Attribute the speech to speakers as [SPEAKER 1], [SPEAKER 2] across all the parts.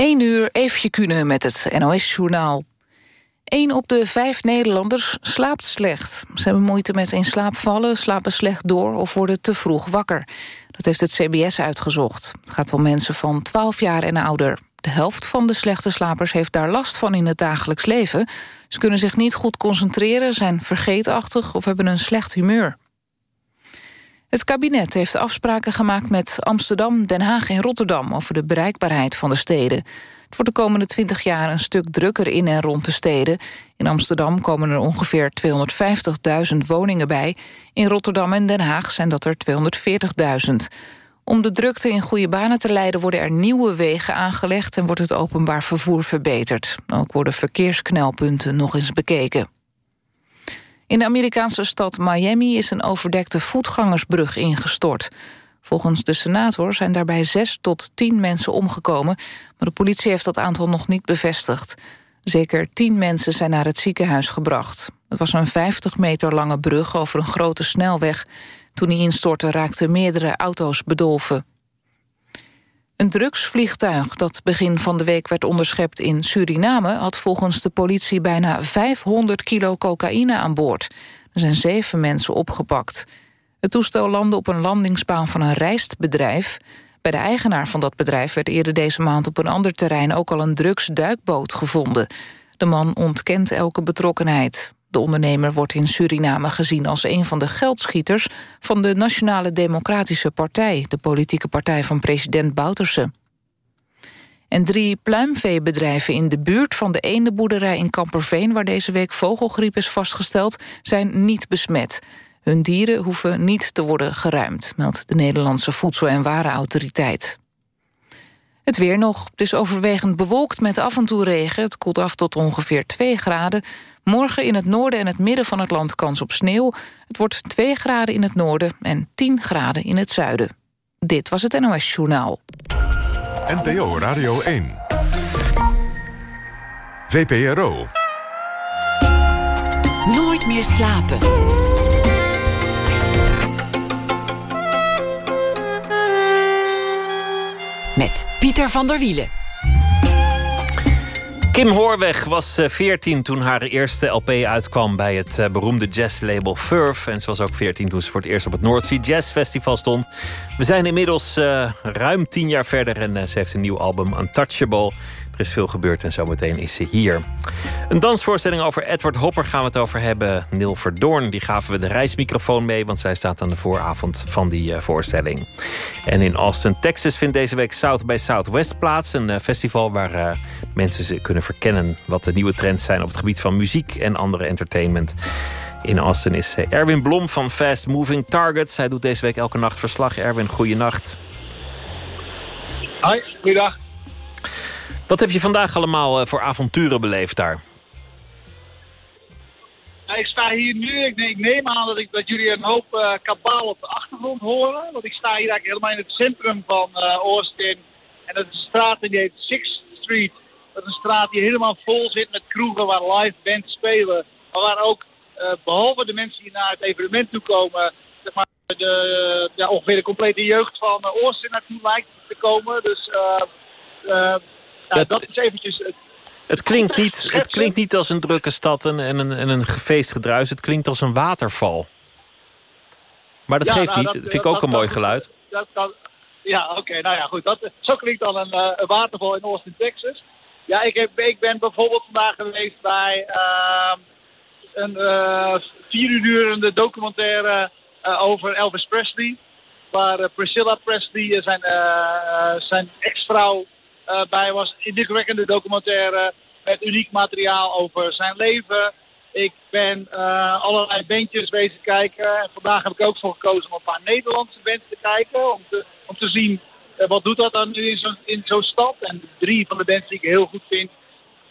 [SPEAKER 1] 1 uur even kunnen met het NOS-journaal. Eén op de vijf Nederlanders slaapt slecht. Ze hebben moeite met in slaap vallen, slapen slecht door... of worden te vroeg wakker. Dat heeft het CBS uitgezocht. Het gaat om mensen van 12 jaar en ouder. De helft van de slechte slapers heeft daar last van in het dagelijks leven. Ze kunnen zich niet goed concentreren, zijn vergeetachtig... of hebben een slecht humeur. Het kabinet heeft afspraken gemaakt met Amsterdam, Den Haag en Rotterdam... over de bereikbaarheid van de steden. Het wordt de komende 20 jaar een stuk drukker in en rond de steden. In Amsterdam komen er ongeveer 250.000 woningen bij. In Rotterdam en Den Haag zijn dat er 240.000. Om de drukte in goede banen te leiden worden er nieuwe wegen aangelegd... en wordt het openbaar vervoer verbeterd. Ook worden verkeersknelpunten nog eens bekeken. In de Amerikaanse stad Miami is een overdekte voetgangersbrug ingestort. Volgens de senator zijn daarbij zes tot tien mensen omgekomen... maar de politie heeft dat aantal nog niet bevestigd. Zeker tien mensen zijn naar het ziekenhuis gebracht. Het was een 50 meter lange brug over een grote snelweg. Toen die instortte raakten meerdere auto's bedolven. Een drugsvliegtuig dat begin van de week werd onderschept in Suriname... had volgens de politie bijna 500 kilo cocaïne aan boord. Er zijn zeven mensen opgepakt. Het toestel landde op een landingsbaan van een rijstbedrijf. Bij de eigenaar van dat bedrijf werd eerder deze maand op een ander terrein... ook al een drugsduikboot gevonden. De man ontkent elke betrokkenheid. De ondernemer wordt in Suriname gezien als een van de geldschieters... van de Nationale Democratische Partij, de politieke partij van president Bouterse. En drie pluimveebedrijven in de buurt van de eendenboerderij in Kamperveen... waar deze week vogelgriep is vastgesteld, zijn niet besmet. Hun dieren hoeven niet te worden geruimd, meldt de Nederlandse Voedsel- en Warenautoriteit. Het weer nog. Het is overwegend bewolkt met af en toe regen. Het koelt af tot ongeveer 2 graden. Morgen in het noorden en het midden van het land kans op sneeuw. Het wordt 2 graden in het noorden en 10 graden in het zuiden. Dit was het NOS Journaal.
[SPEAKER 2] NPO Radio 1. VPRO.
[SPEAKER 3] Nooit meer slapen. Met Pieter van der Wielen.
[SPEAKER 4] Kim Hoorweg was 14 eh, toen haar eerste LP uitkwam bij het eh, beroemde jazzlabel Furf. En ze was ook 14 toen ze voor het eerst op het Sea Jazz Festival stond. We zijn inmiddels uh, ruim 10 jaar verder en ze heeft een nieuw album Untouchable. Er is veel gebeurd en zometeen is ze hier. Een dansvoorstelling over Edward Hopper gaan we het over hebben. Neil Verdoorn, die gaven we de reismicrofoon mee... want zij staat aan de vooravond van die uh, voorstelling. En in Austin, Texas vindt deze week South by Southwest plaats. Een uh, festival waar uh, mensen ze kunnen verkennen... wat de nieuwe trends zijn op het gebied van muziek en andere entertainment. In Austin is Erwin Blom van Fast Moving Targets. Hij doet deze week elke nacht verslag. Erwin, goeienacht.
[SPEAKER 5] Hoi, goeiedag.
[SPEAKER 4] Wat heb je vandaag allemaal voor avonturen beleefd daar?
[SPEAKER 5] ik sta hier nu, ik, neem aan dat, ik, dat jullie een hoop uh, kabaal op de achtergrond horen. Want ik sta hier eigenlijk helemaal in het centrum van Austin. En dat is een straat die heet Sixth Street. Dat is een straat die helemaal vol zit met kroegen waar live bands spelen. Maar waar ook, behalve de mensen die naar het evenement toe komen... Maar, de, ja, ongeveer de complete jeugd van Austin naartoe lijkt te komen. Dus ja, dat is eventjes...
[SPEAKER 4] Het klinkt, niet, het klinkt niet als een drukke stad en, en een, en een gefeest gedruis. Het klinkt als een waterval. Maar dat geeft nou, niet. Dat vind ik ook een mooi geluid.
[SPEAKER 5] Dat, ja, oké. nou ja, goed. Dat, zo klinkt dan een, uh, een, waterval in Austin, Texas. Ja, ik, heb, ik ben bijvoorbeeld vandaag geweest bij uh, een uh, vier uur durende documentaire over Elvis Presley. Waar Priscilla Presley, zijn, zijn ex-vrouw, bij was. Indrukwekkende documentaire met uniek materiaal over zijn leven. Ik ben uh, allerlei bandjes bezig kijken. En vandaag heb ik ook voor gekozen om een paar Nederlandse bands te kijken. Om te, om te zien uh, wat doet dat dan nu in zo'n zo stad. En drie van de bands die ik heel goed vind.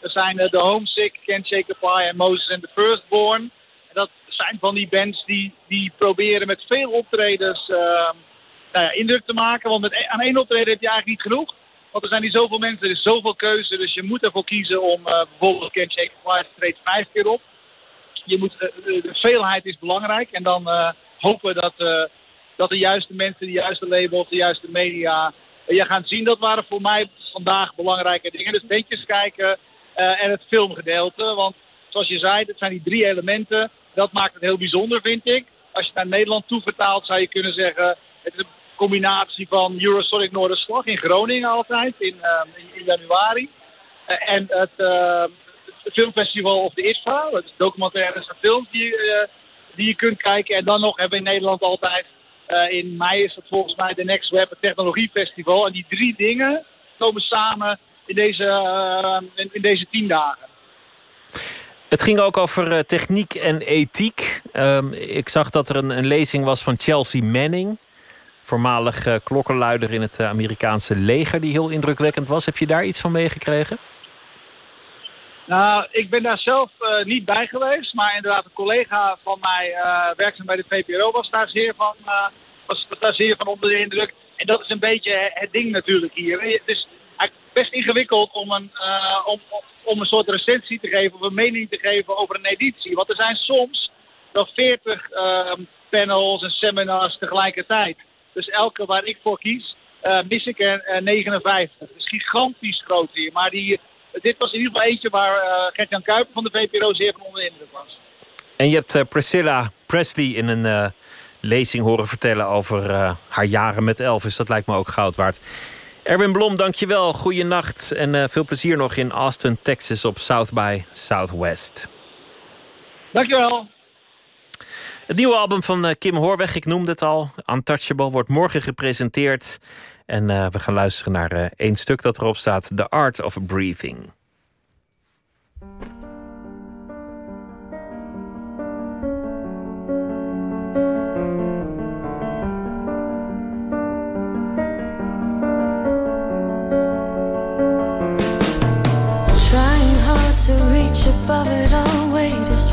[SPEAKER 5] Zijn uh, The Homesick, Can't Shake en Moses and the Firstborn. En dat zijn van die bands die, die proberen met veel optredens nou ja, indruk te maken. Want met, e-, aan één optreden heb je eigenlijk niet genoeg. Want er zijn hier zoveel mensen, er is zoveel keuze. Dus je moet ervoor kiezen om uh, bijvoorbeeld Ken Shake Fly treedt vijf keer op. Je moet, uh, de veelheid is belangrijk. En dan hopen dat, dat de juiste mensen, de juiste labels, de juiste media... je gaat zien, dat waren voor mij vandaag belangrijke dingen. Dus bandjes kijken en het filmgedeelte. Want zoals je zei, dat zijn die drie elementen. Dat maakt het heel bijzonder, vind ik. Als je het naar Nederland toe vertaalt, zou je kunnen zeggen... het is een combinatie van Eurosonic Noorderslag in Groningen altijd, in, in januari. en het, het filmfestival of de ISFA. Dat is documentaires en films die, die je kunt kijken. En dan nog hebben we in Nederland altijd in mei is het volgens mij de Next Web Technologiefestival. En die drie dingen komen samen in deze, uh, in, deze tien dagen.
[SPEAKER 4] Het ging ook over techniek en ethiek. Um, ik zag dat er een, een, lezing was van Chelsea Manning. Voormalig klokkenluider in het Amerikaanse leger, die heel indrukwekkend was. Heb je daar iets van meegekregen?
[SPEAKER 5] Nou, ik ben daar zelf uh, niet bij geweest, maar inderdaad een collega van mij, uh, werkzaam bij de VPRO, was daar zeer van, was daar zeer van onder de indruk. En dat is een beetje het ding natuurlijk hier. Het is best ingewikkeld om een, om, om een soort recensie te geven of een mening te geven over een editie. Want er zijn soms wel 40 ehm, panels en seminars tegelijkertijd. Dus elke waar ik voor kies, mis ik er 59. Het is gigantisch groot hier, maar die dit was in ieder geval eentje waar uh, Gert-Jan Kuiper van de VPRO zeer van onder de indruk was.
[SPEAKER 4] En je hebt Priscilla Presley in een lezing horen vertellen over haar jaren met Elvis. Dat lijkt me ook goud waard. Erwin Blom, dankjewel. Goeienacht en veel plezier nog in Austin, Texas op South by Southwest.
[SPEAKER 5] Dankjewel.
[SPEAKER 4] Het nieuwe album van Kim Hoorweg, ik noemde het al, Untouchable, wordt morgen gepresenteerd. En uh, we gaan luisteren naar uh, één stuk dat erop staat: The Art of Breathing.
[SPEAKER 6] Trying hard to reach above it all, weight is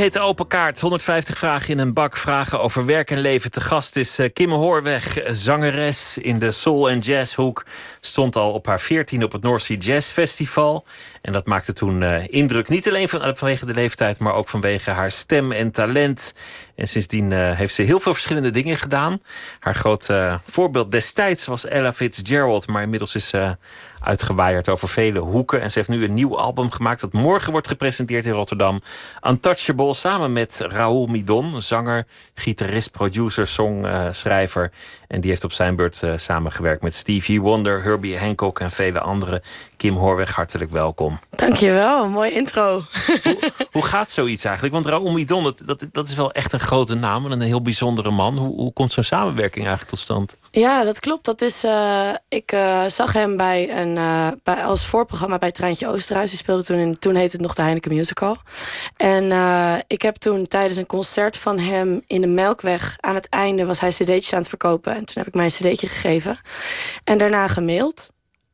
[SPEAKER 4] heet Open Kaart. 150 vragen in een bak. Vragen over werk en leven. Te gast is eh, Kim Hoorweg, zangeres in de soul- en jazzhoek. Stond al op haar 14 op het North Sea Jazz Festival. En dat maakte toen uh, indruk. Niet alleen van, eh, vanwege de leeftijd, maar ook vanwege haar stem en talent. En sindsdien uh, heeft ze heel veel verschillende dingen gedaan. Haar groot voorbeeld destijds was Ella Fitzgerald. Maar inmiddels is ze uitgewaaierd over vele hoeken. En ze heeft nu een nieuw album gemaakt dat morgen wordt gepresenteerd in Rotterdam. Untouchable, samen met Raoul Midon, zanger, gitarist, producer, songschrijver. en die heeft op zijn beurt samengewerkt met Stevie Wonder, Herbie Hancock en vele anderen. Kim Hoorweg, hartelijk welkom.
[SPEAKER 7] Dankjewel, mooi intro.
[SPEAKER 4] Hoe, hoe gaat zoiets eigenlijk? Want Raoul Midon, dat, dat, dat, is wel echt een grote naam en een heel bijzondere man. Hoe, hoe komt zo'n samenwerking eigenlijk tot stand?
[SPEAKER 7] Ja, dat klopt. Dat is, uh, ik uh, zag hem bij een, uh, bij, als voorprogramma bij Treintje Oosterhuis. Die speelde toen, in, toen heette het nog de Heineken Musical. En ik heb toen tijdens een concert van hem in de Melkweg... aan het einde was hij cd'tjes aan het verkopen. En toen heb ik mij een cd'tje gegeven. En daarna gemaild.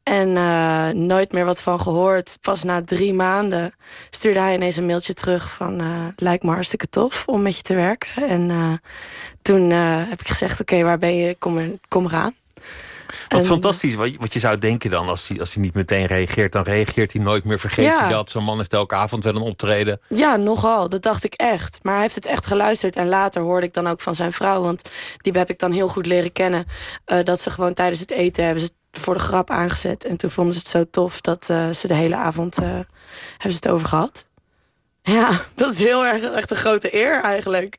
[SPEAKER 7] En uh, nooit meer wat van gehoord. Pas na drie maanden stuurde hij ineens een mailtje terug van... Uh, lijkt me hartstikke tof om met je te werken. En uh, toen heb ik gezegd, oké, okay, waar ben je? Kom, er, kom eraan.
[SPEAKER 4] Wat en, fantastisch, wat je, wat je zou denken dan als hij, als hij niet meteen reageert... dan reageert hij nooit meer, vergeet ja. hij dat. Zo'n man heeft elke avond wel een optreden.
[SPEAKER 7] Ja, nogal, dat dacht ik echt. Maar hij heeft het echt geluisterd. En later hoorde ik dan ook van zijn vrouw... want die heb ik dan heel goed leren kennen... dat ze gewoon tijdens het eten hebben ze voor de grap aangezet. En toen vonden ze het zo tof dat uh, ze de hele avond uh, hebben ze het over gehad. Ja, dat is heel erg echt een grote eer eigenlijk.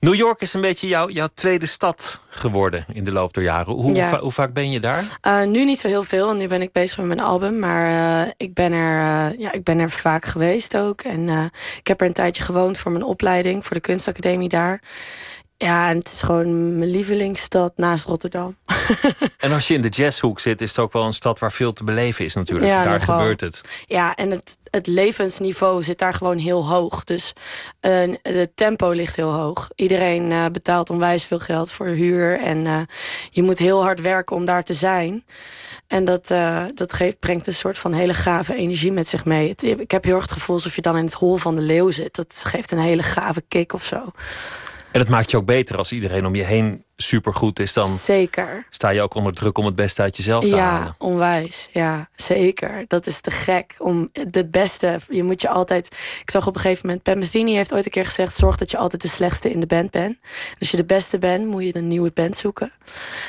[SPEAKER 4] New York is een beetje jouw, jouw tweede stad geworden in de loop der jaren. Hoe, ja. hoe, hoe vaak ben je daar?
[SPEAKER 7] Uh, nu niet zo heel veel, nu ben ik bezig met mijn album. Maar ik, ben er, ja, ik ben er vaak geweest ook. En ik heb er een tijdje gewoond voor mijn opleiding, voor de kunstacademie daar. Ja, en het is gewoon mijn lievelingsstad naast Rotterdam.
[SPEAKER 4] en als je in de jazzhoek zit, is het ook wel een stad waar veel te beleven is natuurlijk. Ja, daar nogal. gebeurt het.
[SPEAKER 7] Ja, en het, het levensniveau zit daar gewoon heel hoog. Dus uh, het tempo ligt heel hoog. Iedereen uh, betaalt onwijs veel geld voor huur. En uh, je moet heel hard werken om daar te zijn. En dat, dat geeft, brengt een soort van hele gave energie met zich mee. Het, ik heb heel erg het gevoel alsof je dan in het hol van de leeuw zit. Dat geeft een hele gave kick of zo.
[SPEAKER 4] En dat maakt je ook beter als iedereen om je heen supergoed is. Dan
[SPEAKER 7] zeker.
[SPEAKER 4] sta je ook onder druk om het beste uit jezelf te
[SPEAKER 7] ja,
[SPEAKER 4] halen.
[SPEAKER 7] Ja, onwijs. Ja, zeker. Dat is te gek. Om het beste, je moet je altijd... Ik zag op een gegeven moment... Pat Metheny heeft ooit een keer gezegd... zorg dat je altijd de slechtste in de band bent. Als je de beste bent, moet je een nieuwe band zoeken.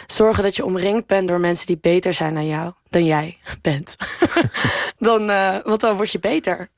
[SPEAKER 7] Zorgen dat je omringd bent door mensen die beter zijn dan jou. Dan jij bent. dan, uh, want dan word je beter.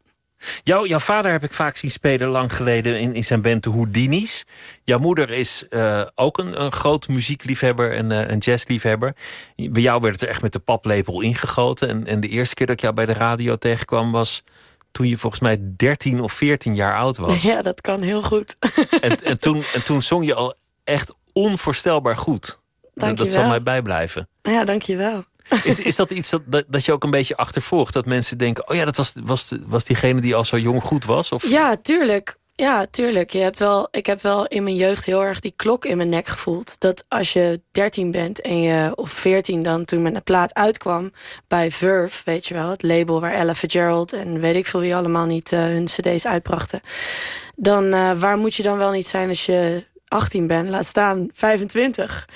[SPEAKER 4] Jou, jouw vader heb ik vaak zien spelen lang geleden in, in zijn band de Houdini's. Jouw moeder is uh, ook een, een groot muziekliefhebber en uh, een jazzliefhebber. Bij jou werd het er echt met de paplepel ingegoten. En, en de eerste keer dat ik jou bij de radio tegenkwam was toen je volgens mij 13 of 14 jaar oud was.
[SPEAKER 7] Ja, dat kan heel goed.
[SPEAKER 4] En, en, toen, en toen zong je al echt onvoorstelbaar goed.
[SPEAKER 7] Dank
[SPEAKER 4] dat
[SPEAKER 7] je
[SPEAKER 4] zal mij bijblijven.
[SPEAKER 7] Ja, dank je wel.
[SPEAKER 4] Is, is dat iets dat, dat, je ook een beetje achtervolgt? Dat mensen denken, oh ja, dat was, was, was diegene die al zo jong goed was? Of?
[SPEAKER 7] Ja, tuurlijk. Ja, tuurlijk. Je hebt wel, ik heb wel in mijn jeugd heel erg die klok in mijn nek gevoeld. Dat als je 13 bent en je, of 14 dan, toen mijn plaat uitkwam bij Verve, weet je wel, het label waar Ella Fitzgerald en weet ik veel wie allemaal niet uh, hun cd's uitbrachten. Dan, uh, waar moet je dan wel niet zijn als je 18 bent, laat staan 25.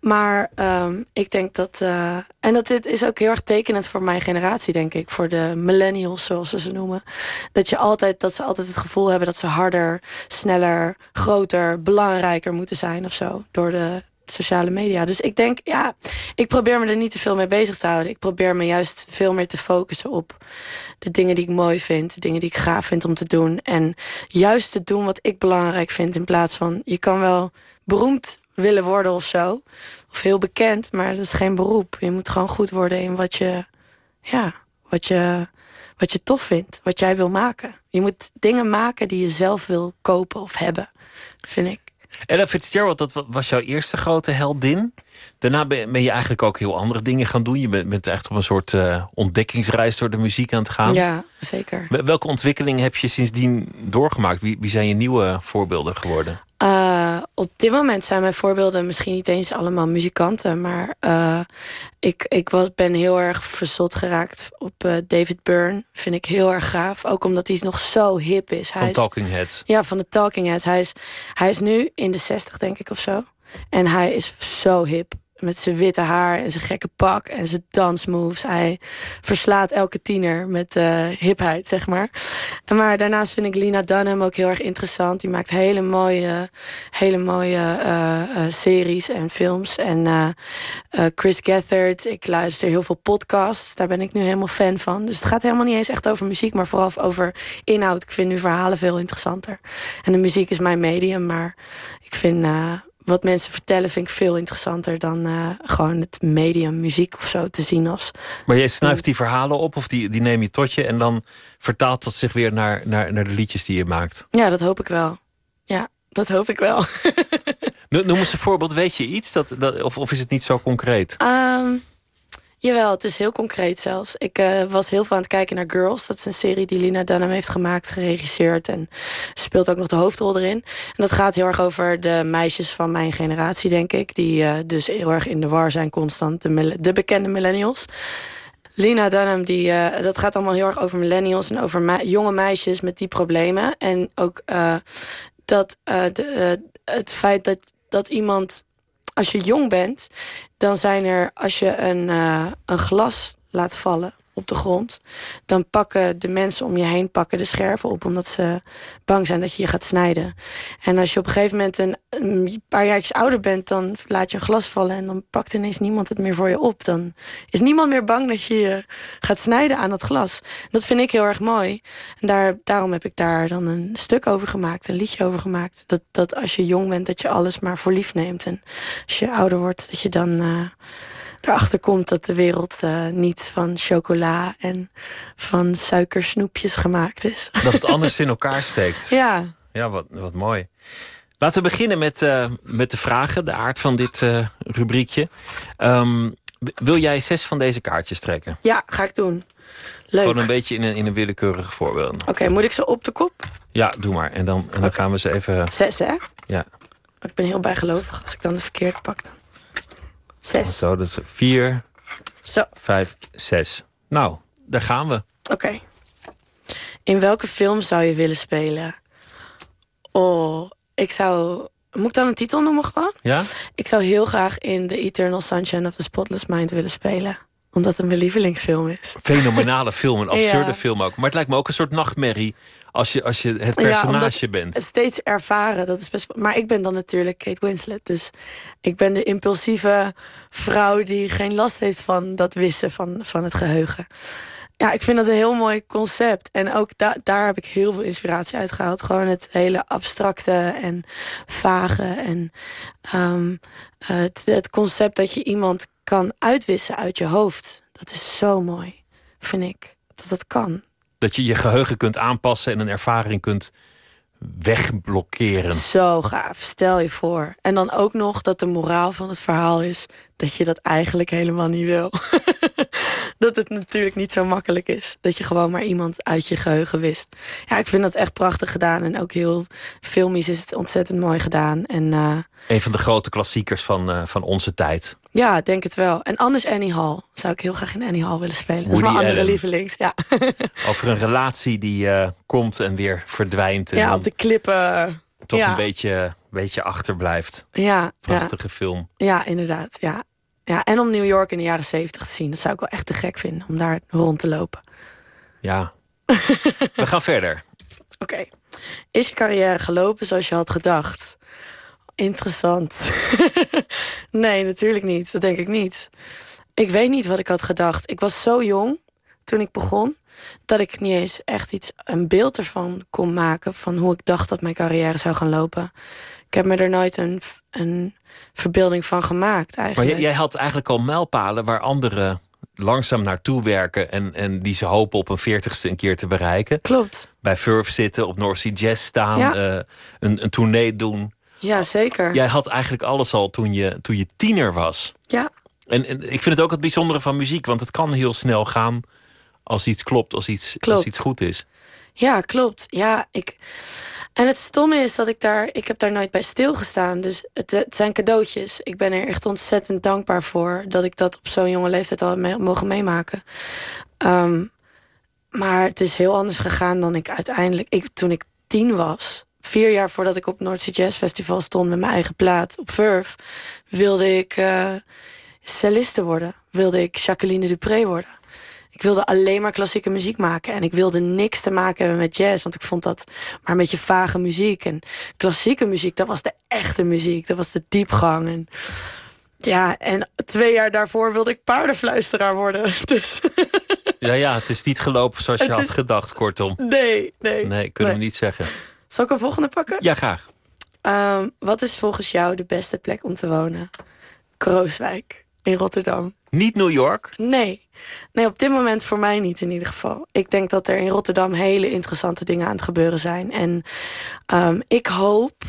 [SPEAKER 7] Maar um, ik denk dat... Uh, en dat dit is ook heel erg tekenend voor mijn generatie, denk ik. Voor de millennials, zoals ze ze noemen. Dat, je altijd, dat ze altijd het gevoel hebben dat ze harder, sneller, groter, belangrijker moeten zijn of zo. Door de sociale media. Dus ik denk, ja, ik probeer me er niet te veel mee bezig te houden. Ik probeer me juist veel meer te focussen op de dingen die ik mooi vind. De dingen die ik gaaf vind om te doen. En juist te doen wat ik belangrijk vind. In plaats van, je kan wel beroemd willen worden of zo. Of heel bekend, maar dat is geen beroep. Je moet gewoon goed worden in wat je, ja, wat je, wat je tof vindt. Wat jij wil maken. Je moet dingen maken die je zelf wil kopen of hebben, vind ik.
[SPEAKER 4] Ella Fitzgerald, dat was jouw eerste grote heldin. Daarna ben ben je eigenlijk ook heel andere dingen gaan doen. Je bent, bent echt op een soort eh, ontdekkingsreis door de muziek aan het gaan.
[SPEAKER 7] Ja, zeker.
[SPEAKER 4] Wel- Welke ontwikkeling heb je sindsdien doorgemaakt? Wie, wie zijn je nieuwe voorbeelden geworden?
[SPEAKER 7] Eh, op dit moment zijn mijn voorbeelden misschien niet eens allemaal muzikanten. Maar eh, ik, ik was, ben heel erg verzot geraakt op David Byrne. Vind ik heel erg gaaf. Ook omdat hij nog zo hip is. Hij
[SPEAKER 4] Van
[SPEAKER 7] is
[SPEAKER 4] Talking Heads.
[SPEAKER 7] Ja, van de Talking Heads. Hij is, hij is nu in de 60, denk ik, of zo. En hij is zo hip. Met zijn witte haar en zijn gekke pak en zijn dansmoves. Hij verslaat elke tiener met eh, hipheid, zeg maar. Maar daarnaast vind ik Lina Dunham ook heel erg interessant. Die maakt hele mooie, hele mooie eh, series en films. En Chris Gethard, ik luister heel veel podcasts. Daar ben ik nu helemaal fan van. Dus het gaat helemaal niet eens echt over muziek, maar vooral over inhoud. Ik vind nu verhalen veel interessanter. En de muziek is mijn medium, maar ik vind wat mensen vertellen vind ik veel interessanter dan eh, gewoon het medium muziek of zo te zien als.
[SPEAKER 4] Maar jij snuift die verhalen op of die, die neem je tot je... en dan vertaalt dat zich weer naar, naar, naar de liedjes die je maakt.
[SPEAKER 7] Ja, dat hoop ik wel. Ja, dat hoop ik wel.
[SPEAKER 4] No- Noem eens een voorbeeld. Weet je iets? Dat, dat, of, of is het niet zo concreet?
[SPEAKER 7] Ehm, jawel, het is heel concreet zelfs. Ik eh, was heel veel aan het kijken naar Girls. Dat is een serie die Lina Dunham heeft gemaakt, geregisseerd. En speelt ook nog de hoofdrol erin. En dat gaat heel erg over de meisjes van mijn generatie, denk ik. Die eh, dus heel erg in de war zijn constant. De, bekende millennials. Lina Dunham, die, eh, dat gaat allemaal heel erg over millennials... en over jonge meisjes met die problemen. En ook dat, de, het feit dat, dat iemand... Als je jong bent, dan zijn er... Als je een, eh, een glas laat vallen op de grond... dan pakken de mensen om je heen pakken de scherven op... omdat ze bang zijn dat je je gaat snijden. En als je op een gegeven moment een, een paar jaartjes ouder bent... dan laat je een glas vallen en dan pakt ineens niemand het meer voor je op. Dan is niemand meer bang dat je je gaat snijden aan dat glas. Dat vind ik heel erg mooi. En daar, daarom heb ik daar dan een stuk over gemaakt, een liedje over gemaakt. Dat, dat als je jong bent, dat je alles maar voor lief neemt. En als je ouder wordt, dat je dan... eh, erachter komt dat de wereld eh, niet van chocola en van suikersnoepjes gemaakt is.
[SPEAKER 4] Dat het anders in elkaar steekt.
[SPEAKER 7] ja,
[SPEAKER 4] Ja, wat, wat mooi. Laten we beginnen met, eh, met de vragen, de aard van dit eh, rubriekje. Ehm, wil jij zes van deze kaartjes trekken?
[SPEAKER 7] ja, ga ik doen. Leuk.
[SPEAKER 4] Gewoon een beetje in een, in een willekeurig voorbeeld.
[SPEAKER 7] Oké, moet ik ze op de kop?
[SPEAKER 4] Ja, doe maar. En dan, en dan gaan we ze even...
[SPEAKER 7] Zes, hè?
[SPEAKER 4] Ja,
[SPEAKER 7] Ik ben heel bijgelovig als ik dan de verkeerde pak dan. Zes.
[SPEAKER 4] zo. Dus vier,
[SPEAKER 7] Zo,
[SPEAKER 4] vijf, zes. Nou, daar gaan we.
[SPEAKER 7] oké. In welke film zou je willen spelen? Oh, ik zou... Moet ik dan een titel noemen gewoon?
[SPEAKER 4] Ja?
[SPEAKER 7] Ik zou heel graag in The Eternal Sunshine of the Spotless Mind willen spelen. Omdat het mijn lievelingsfilm is.
[SPEAKER 4] Fenomenale film, een absurde
[SPEAKER 7] Ja.
[SPEAKER 4] film ook. Maar het lijkt me ook een soort nachtmerrie als je, als je het
[SPEAKER 7] Ja,
[SPEAKER 4] personage
[SPEAKER 7] omdat
[SPEAKER 4] bent.
[SPEAKER 7] Het steeds ervaren, dat is best... Maar ik ben dan natuurlijk Kate Winslet. Dus ik ben de impulsieve vrouw die geen last heeft van dat wissen van, van het geheugen. Ja, ik vind dat een heel mooi concept. En ook da daar heb ik heel veel inspiratie uit gehaald. Gewoon het hele abstracte en vage. En ehm, het, het concept dat je iemand kan uitwissen uit je hoofd. Dat is zo mooi, vind ik. Dat dat kan.
[SPEAKER 4] Dat je je geheugen kunt aanpassen en een ervaring kunt wegblokkeren.
[SPEAKER 7] Zo gaaf, stel je voor. En dan ook nog dat de moraal van het verhaal is... dat je dat eigenlijk helemaal niet wil. dat het natuurlijk niet zo makkelijk is. Dat je gewoon maar iemand uit je geheugen wist. Ja, ik vind dat echt prachtig gedaan. En ook heel filmisch is het ontzettend mooi gedaan. En eh,
[SPEAKER 4] Een van de grote klassiekers van, eh, van onze tijd.
[SPEAKER 7] ja, denk het wel. En anders Annie Hall. Zou ik heel graag in Annie Hall willen spelen. Dat is
[SPEAKER 4] Woody
[SPEAKER 7] mijn andere
[SPEAKER 4] Allen.
[SPEAKER 7] lievelings. Ja,
[SPEAKER 4] Over een relatie die eh, komt en weer verdwijnt. En
[SPEAKER 7] ja op de klippen.
[SPEAKER 4] toch
[SPEAKER 7] ja.
[SPEAKER 4] een beetje, beetje achterblijft.
[SPEAKER 7] Ja, ja.
[SPEAKER 4] Prachtige film.
[SPEAKER 7] Ja, inderdaad. Ja. Ja, en om New York in de jaren zeventig te zien. Dat zou ik wel echt te gek vinden. Om daar rond te lopen.
[SPEAKER 4] Ja. We gaan verder.
[SPEAKER 7] Oké. Is je carrière gelopen zoals je had gedacht? Interessant. nee, natuurlijk niet. Dat denk ik niet. Ik weet niet wat ik had gedacht. Ik was zo jong toen ik begon... dat ik niet eens echt iets, een beeld ervan kon maken... van hoe ik dacht dat mijn carrière zou gaan lopen. Ik heb me er nooit een, een verbeelding van gemaakt
[SPEAKER 4] Maar
[SPEAKER 7] eigenlijk.
[SPEAKER 4] jij, jij had eigenlijk al mijlpalen waar anderen langzaam naartoe werken... En, en die ze hopen op een veertigste een keer te bereiken.
[SPEAKER 7] Klopt.
[SPEAKER 4] Bij Furf zitten, op North Sea Jazz staan,
[SPEAKER 7] Ja.
[SPEAKER 4] eh, een, een tournee doen.
[SPEAKER 7] Ja, zeker.
[SPEAKER 4] Jij had eigenlijk alles al toen je, toen je tiener was.
[SPEAKER 7] Ja,
[SPEAKER 4] En, en ik vind het ook het bijzondere van muziek, want het kan heel snel gaan als iets klopt, als iets,
[SPEAKER 7] Klopt.
[SPEAKER 4] Als iets goed is.
[SPEAKER 7] Ja, klopt. Ja, ik... En het stomme is dat ik daar... Ik heb daar nooit bij stilgestaan. Dus het, het zijn cadeautjes. Ik ben er echt ontzettend dankbaar voor... dat ik dat op zo'n jonge leeftijd al heb mogen meemaken. Ehm, maar het is heel anders gegaan dan ik uiteindelijk... Ik, toen ik tien was... Vier jaar voordat ik op Noordzee Jazz Festival stond met mijn eigen plaat op Verve... wilde ik eh celliste worden. Wilde ik Jacqueline Dupré worden. Ik wilde alleen maar klassieke muziek maken. En ik wilde niks te maken hebben met jazz. Want ik vond dat maar een beetje vage muziek. En klassieke muziek, dat was de echte muziek. Dat was de diepgang. En ja, en twee jaar daarvoor wilde ik paardenfluisteraar worden. Dus
[SPEAKER 4] Ja, ja, het is niet gelopen zoals je
[SPEAKER 7] Het
[SPEAKER 4] had
[SPEAKER 7] is-
[SPEAKER 4] gedacht, kortom.
[SPEAKER 7] nee, nee.
[SPEAKER 4] Nee, kunnen we niet zeggen.
[SPEAKER 7] Zal ik een volgende pakken?
[SPEAKER 4] Ja, graag.
[SPEAKER 7] Ehm, wat is volgens jou de beste plek om te wonen? Krooswijk in Rotterdam.
[SPEAKER 4] Niet New York.
[SPEAKER 7] Nee. Nee, op dit moment voor mij niet in ieder geval. Ik denk dat er in Rotterdam hele interessante dingen aan het gebeuren zijn. En ehm, ik hoop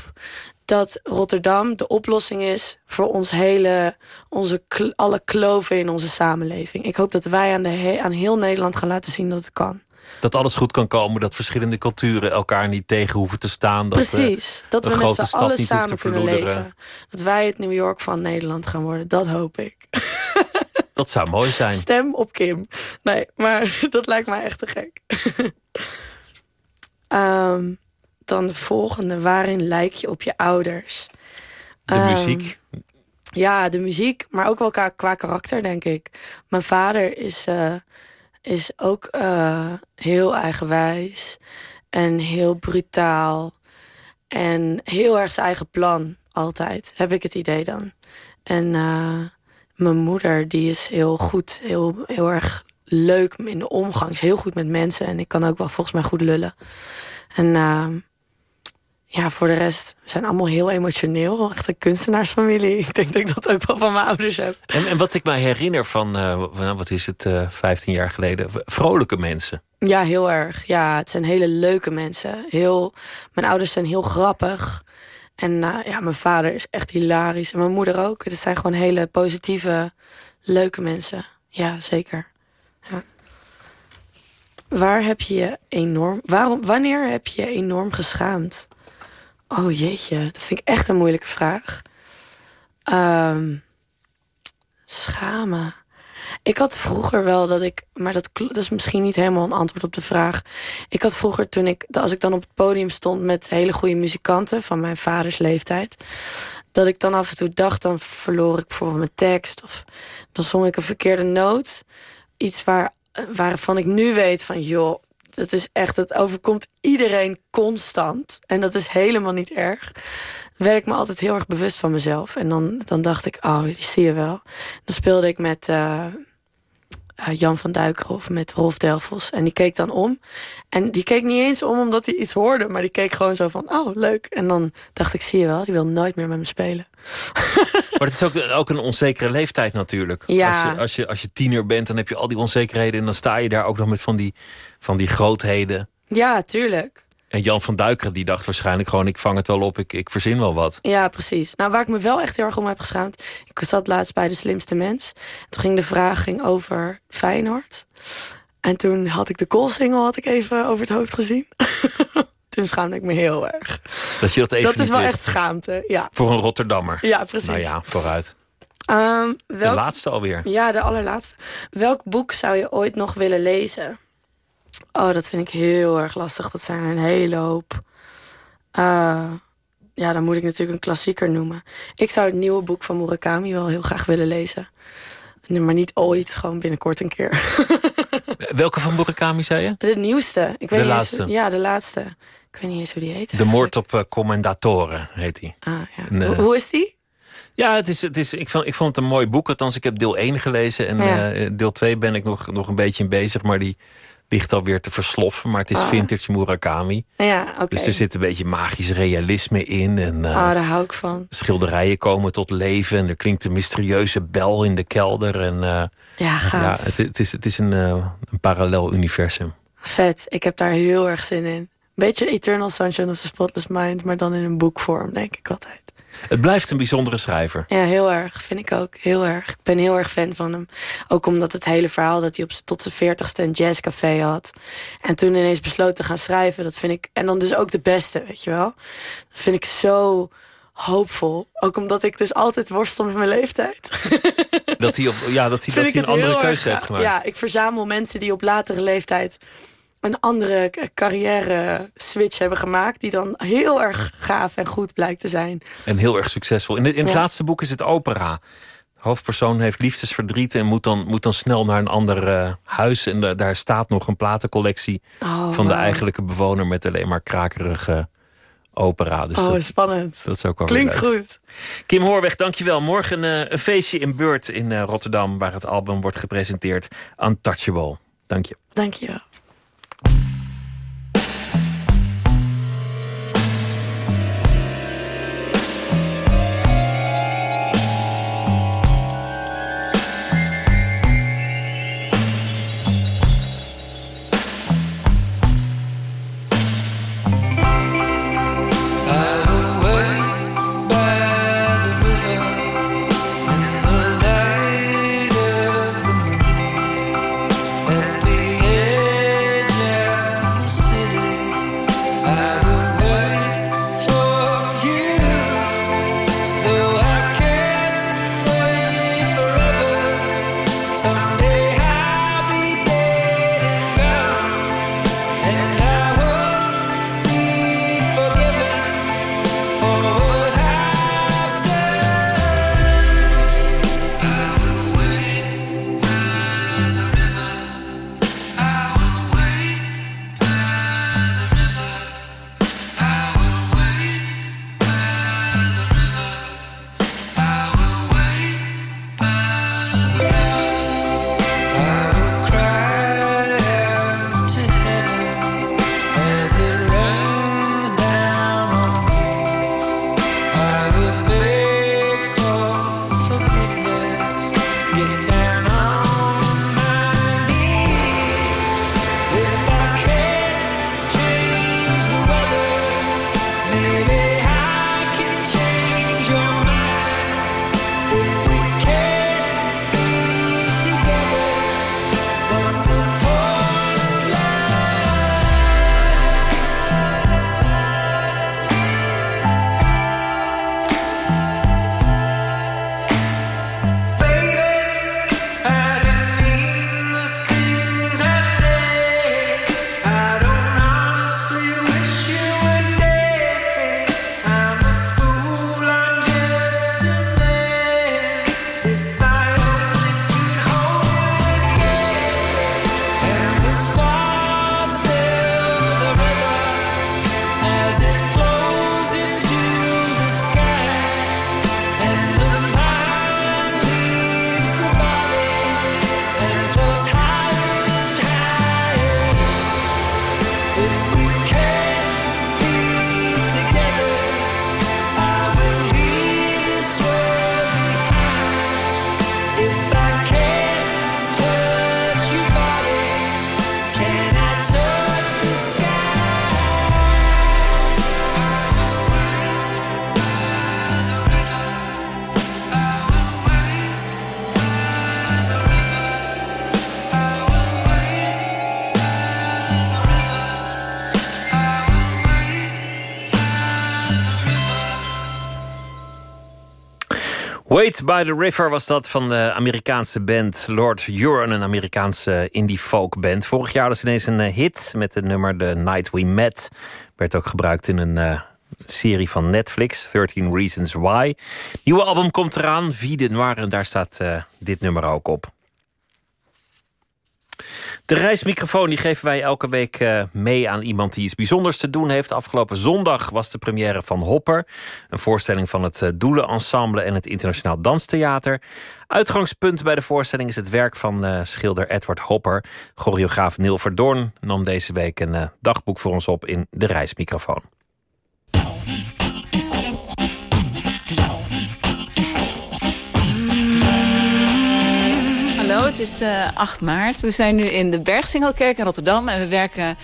[SPEAKER 7] dat Rotterdam de oplossing is voor ons hele, onze, alle kloven in onze samenleving. Ik hoop dat wij aan, de he- aan heel Nederland gaan laten zien dat het kan.
[SPEAKER 4] Dat alles goed kan komen, dat verschillende culturen elkaar niet tegen hoeven te staan. Dat we-
[SPEAKER 7] Precies. Dat we met z'n allen samen kunnen leven. Dat wij het New York van Nederland gaan worden. Dat hoop ik.
[SPEAKER 4] dat zou mooi zijn.
[SPEAKER 7] Stem op Kim. Nee, maar dat lijkt mij echt te gek. Ehm, dan de volgende. Waarin lijk je op je ouders?
[SPEAKER 4] De
[SPEAKER 7] Ehm,
[SPEAKER 4] muziek.
[SPEAKER 7] Ja, de muziek, maar ook wel qua, qua karakter, denk ik. Mijn vader is, eh, is ook eh, heel eigenwijs en heel brutaal. En heel erg zijn eigen plan, altijd, heb ik het idee dan. En eh, mijn moeder, die is heel goed, heel, heel erg leuk in de omgang. Is heel goed met mensen en ik kan ook wel volgens mij goed lullen. En ehm, ja, voor de rest we zijn allemaal heel emotioneel. Echt een kunstenaarsfamilie. Ik denk dat ik dat ook wel van mijn ouders heb.
[SPEAKER 4] En, en wat ik mij herinner van, eh, wat is het, eh 15 jaar geleden. Vrolijke mensen.
[SPEAKER 7] Ja, heel erg. Ja, het zijn hele leuke mensen. Heel, mijn ouders zijn heel grappig. En eh, ja, mijn vader is echt hilarisch. En mijn moeder ook. Het zijn gewoon hele positieve, leuke mensen. Ja, zeker. Ja. Waar heb je je enorm... Waarom, wanneer heb je enorm geschaamd? Oh jeetje, dat vind ik echt een moeilijke vraag. Ehm, schamen. Ik had vroeger wel dat ik, maar dat, dat is misschien niet helemaal een antwoord op de vraag. Ik had vroeger toen ik, als ik dan op het podium stond met hele goede muzikanten van mijn vaders leeftijd, dat ik dan af en toe dacht, dan verloor ik bijvoorbeeld mijn tekst of dan zong ik een verkeerde noot. Iets waar, waarvan ik nu weet van, joh, dat is echt, het overkomt iedereen constant. En dat is helemaal niet erg. Werd ik me altijd heel erg bewust van mezelf. En dan, dan dacht ik, oh, die zie je wel. Dan speelde ik met eh, eh, Jan van Duikerhof, met Rolf Delfos. En die keek dan om. En die keek niet eens om omdat hij iets hoorde. Maar die keek gewoon zo van, oh, leuk. En dan dacht ik, zie je wel, die wil nooit meer met me spelen.
[SPEAKER 4] Maar het is ook, ook een onzekere leeftijd natuurlijk.
[SPEAKER 7] Ja.
[SPEAKER 4] Als, je, als, je, als je tiener bent, dan heb je al die onzekerheden. En dan sta je daar ook nog met van die, van die grootheden.
[SPEAKER 7] Ja, tuurlijk.
[SPEAKER 4] En Jan van Duikeren die dacht waarschijnlijk gewoon... ik vang het wel op, ik, ik verzin wel wat.
[SPEAKER 7] Ja, precies. Nou, waar ik me wel echt heel erg om heb geschaamd... ik zat laatst bij De Slimste Mens. Toen ging de vraag ging over Feyenoord. En toen had ik de koolsingel had ik even over het hoofd gezien. toen schaamde ik me heel erg.
[SPEAKER 4] Dat je dat even
[SPEAKER 7] dat is wel
[SPEAKER 4] wist.
[SPEAKER 7] echt schaamte, ja.
[SPEAKER 4] Voor een Rotterdammer.
[SPEAKER 7] Ja, precies.
[SPEAKER 4] Nou ja, vooruit.
[SPEAKER 7] Ehm,
[SPEAKER 4] De laatste alweer.
[SPEAKER 7] ja, de allerlaatste. Welk boek zou je ooit nog willen lezen? Oh, dat vind ik heel erg lastig. Dat zijn er een hele hoop. Eh, ja, dan moet ik natuurlijk een klassieker noemen. Ik zou het nieuwe boek van Murakami wel heel graag willen lezen. Maar niet ooit, gewoon binnenkort een keer.
[SPEAKER 4] Welke van Murakami zei je?
[SPEAKER 7] De nieuwste. Ik weet
[SPEAKER 4] De
[SPEAKER 7] niet
[SPEAKER 4] laatste.
[SPEAKER 7] Eens, ja, de laatste. Ik weet niet eens hoe die heet.
[SPEAKER 4] De
[SPEAKER 7] eigenlijk.
[SPEAKER 4] moord op eh, Commendatoren heet hij.
[SPEAKER 7] Ah, ja.
[SPEAKER 4] Nee.
[SPEAKER 7] Hoe, hoe is die?
[SPEAKER 4] Ja, het is, het is, ik, vond, ik vond het een mooi boek. Althans, ik heb deel 1 gelezen. En
[SPEAKER 7] Ja.
[SPEAKER 4] eh, deel 2 ben ik nog, nog een beetje in bezig. Maar die ligt alweer te versloffen. Maar het is
[SPEAKER 7] Ah.
[SPEAKER 4] vintage Murakami.
[SPEAKER 7] Ja, oké.
[SPEAKER 4] Dus er zit een beetje magisch realisme in. En eh,
[SPEAKER 7] Ah, daar hou ik van.
[SPEAKER 4] schilderijen komen tot leven. En er klinkt een mysterieuze bel in de kelder. En eh,
[SPEAKER 7] Ja, gaaf.
[SPEAKER 4] ja, het, het is, het is een, eh, een parallel universum.
[SPEAKER 7] Vet. Ik heb daar heel erg zin in.
[SPEAKER 8] beetje Eternal Sunshine of the Spotless Mind... maar dan in een boekvorm, denk ik altijd.
[SPEAKER 4] Het blijft een bijzondere schrijver.
[SPEAKER 8] Ja, heel erg. Vind ik ook. Heel erg. Ik ben heel erg fan van hem. Ook omdat het hele verhaal dat hij op, tot zijn veertigste een jazzcafé had. En toen ineens besloot te gaan schrijven. Dat vind ik... En dan dus ook de beste, weet je wel. Dat vind ik zo hoopvol. Ook omdat ik dus altijd worstel met mijn leeftijd.
[SPEAKER 4] Dat hij, op, ja, dat hij, dat hij een andere keuze heeft gemaakt.
[SPEAKER 8] Ja, ik verzamel mensen die op latere leeftijd een andere carrière switch hebben gemaakt... die dan heel erg gaaf en goed blijkt te zijn.
[SPEAKER 4] En heel erg succesvol. In, in het
[SPEAKER 8] Ja.
[SPEAKER 4] laatste boek is het opera. De hoofdpersoon heeft liefdesverdriet... en moet dan, moet dan snel naar een ander eh, huis. En da- daar staat nog een platencollectie...
[SPEAKER 8] Oh,
[SPEAKER 4] van de eigenlijke bewoner... met alleen maar krakerige opera. Dus
[SPEAKER 8] Oh,
[SPEAKER 4] dat,
[SPEAKER 8] spannend.
[SPEAKER 4] dat is ook wel
[SPEAKER 8] Klinkt goed.
[SPEAKER 4] Kim Hoorweg, dankjewel. Morgen eh, een feestje in Beurt in eh, Rotterdam... waar het album wordt gepresenteerd. Untouchable. Dank je.
[SPEAKER 8] Dank je
[SPEAKER 9] By the River
[SPEAKER 4] was dat van de Amerikaanse band Lord Huron, een Amerikaanse indie folk band. Vorig jaar was ineens een eh, hit met het nummer The Night We Met. Werd ook gebruikt in een eh, serie van Netflix, 13 Reasons Why. Nieuwe album komt eraan, Vie de Noir, en daar staat eh, dit nummer ook op. De reismicrofoon die geven wij elke week eh, mee aan iemand die iets bijzonders te doen heeft. Afgelopen zondag was de première van Hopper. Een voorstelling van het eh, Doelenensemble en het Internationaal Danstheater. Uitgangspunt bij de voorstelling is het werk van eh, schilder Edward Hopper. Choreograaf Neil Verdoorn nam deze week een dagboek voor ons op in de reismicrofoon.
[SPEAKER 10] Het is eh, 8 maart. We zijn nu in de Bergsingelkerk in Rotterdam en we werken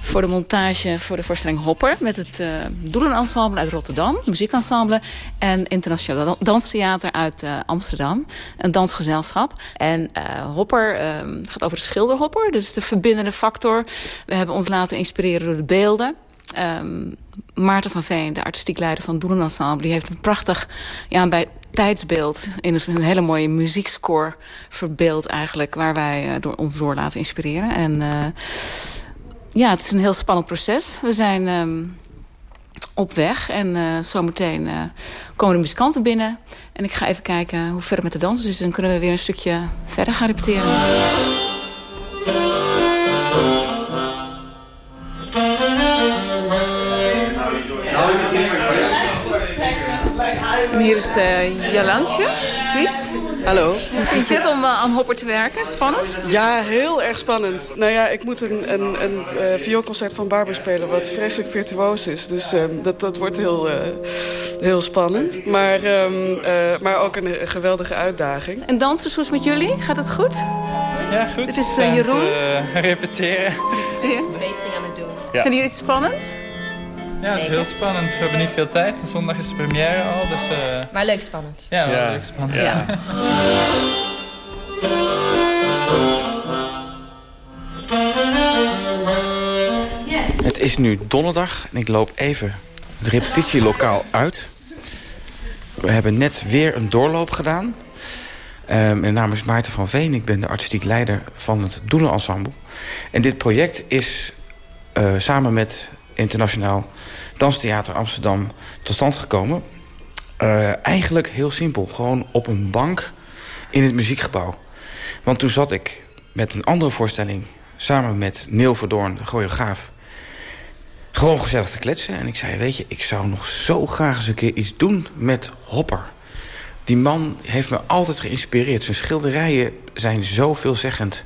[SPEAKER 10] voor de montage voor de voorstelling Hopper... met het uh, Doelenensemble uit Rotterdam, muziekensemble... en Internationaal Danstheater uit uh, Amsterdam, een dansgezelschap. En Hopper gaat over de schilderhopper, dus de verbindende factor. We hebben ons laten inspireren door de beelden... Um, Maarten van Veen, de artistiek leider van Doelenensemble... die heeft een prachtig ja, bij tijdsbeeld... in een hele mooie muziekscore verbeeld eigenlijk... waar wij uh, door, ons door laten inspireren. En uh, ja, het is een heel spannend proces. We zijn um, op weg en uh, zometeen komen de muzikanten binnen. En ik ga even kijken hoe ver het met de dansers is. Dan kunnen we weer een stukje verder gaan repeteren. Hier is uh, Jolantje Vries.
[SPEAKER 11] Hallo.
[SPEAKER 10] Hoe vind je het om uh, aan Hopper te werken? Spannend?
[SPEAKER 11] Ja, heel erg spannend. Nou ja, ik moet een, een, een uh, vioolconcert van Barber spelen... wat vreselijk virtuoos is. Dus dat, dat wordt heel, heel spannend. Maar, um, maar ook een, geweldige uitdaging.
[SPEAKER 10] En is het met jullie? Gaat het goed?
[SPEAKER 12] Ja, goed.
[SPEAKER 10] Dit is Jeroen.
[SPEAKER 12] repeteren.
[SPEAKER 10] Repeteren.
[SPEAKER 13] Spacing aan het doen.
[SPEAKER 12] Ja.
[SPEAKER 10] Vinden jullie het spannend?
[SPEAKER 12] Ja, het is heel spannend. We hebben niet veel tijd. Zondag is de première al, dus... Uh...
[SPEAKER 13] Maar leuk spannend.
[SPEAKER 12] Ja,
[SPEAKER 13] ja.
[SPEAKER 12] leuk spannend.
[SPEAKER 13] Ja.
[SPEAKER 14] Yes. Het is nu donderdag en ik loop even het repetitielokaal uit. We hebben net weer een doorloop gedaan. Um, mijn naam is Maarten van Veen. Ik ben de artistiek leider van het Doelenensemble. En dit project is uh, samen met Internationaal Danstheater Amsterdam tot stand gekomen. Uh, eigenlijk heel simpel. Gewoon op een bank in het muziekgebouw. Want toen zat ik met een andere voorstelling... samen met Neil Verdoorn, de choreograaf... gewoon gezellig te kletsen. En ik zei, weet je, ik zou nog zo graag eens een keer iets doen met Hopper. Die man heeft me altijd geïnspireerd. Zijn schilderijen zijn zo veelzeggend...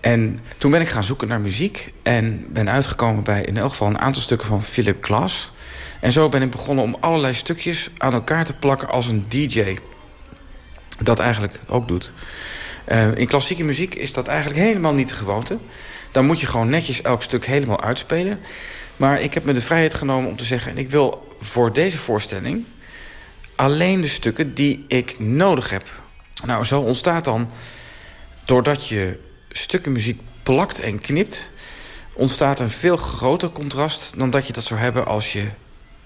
[SPEAKER 14] En toen ben ik gaan zoeken naar muziek. En ben uitgekomen bij in elk geval een aantal stukken van Philip Glass. En zo ben ik begonnen om allerlei stukjes aan elkaar te plakken als een DJ. Dat eigenlijk ook doet. Uh, in klassieke muziek is dat eigenlijk helemaal niet de gewoonte. Dan moet je gewoon netjes elk stuk helemaal uitspelen. Maar ik heb me de vrijheid genomen om te zeggen... ik wil voor deze voorstelling alleen de stukken die ik nodig heb. Nou, zo ontstaat dan, doordat je stukken muziek plakt en knipt... ontstaat een veel groter contrast dan dat je dat zou hebben... als je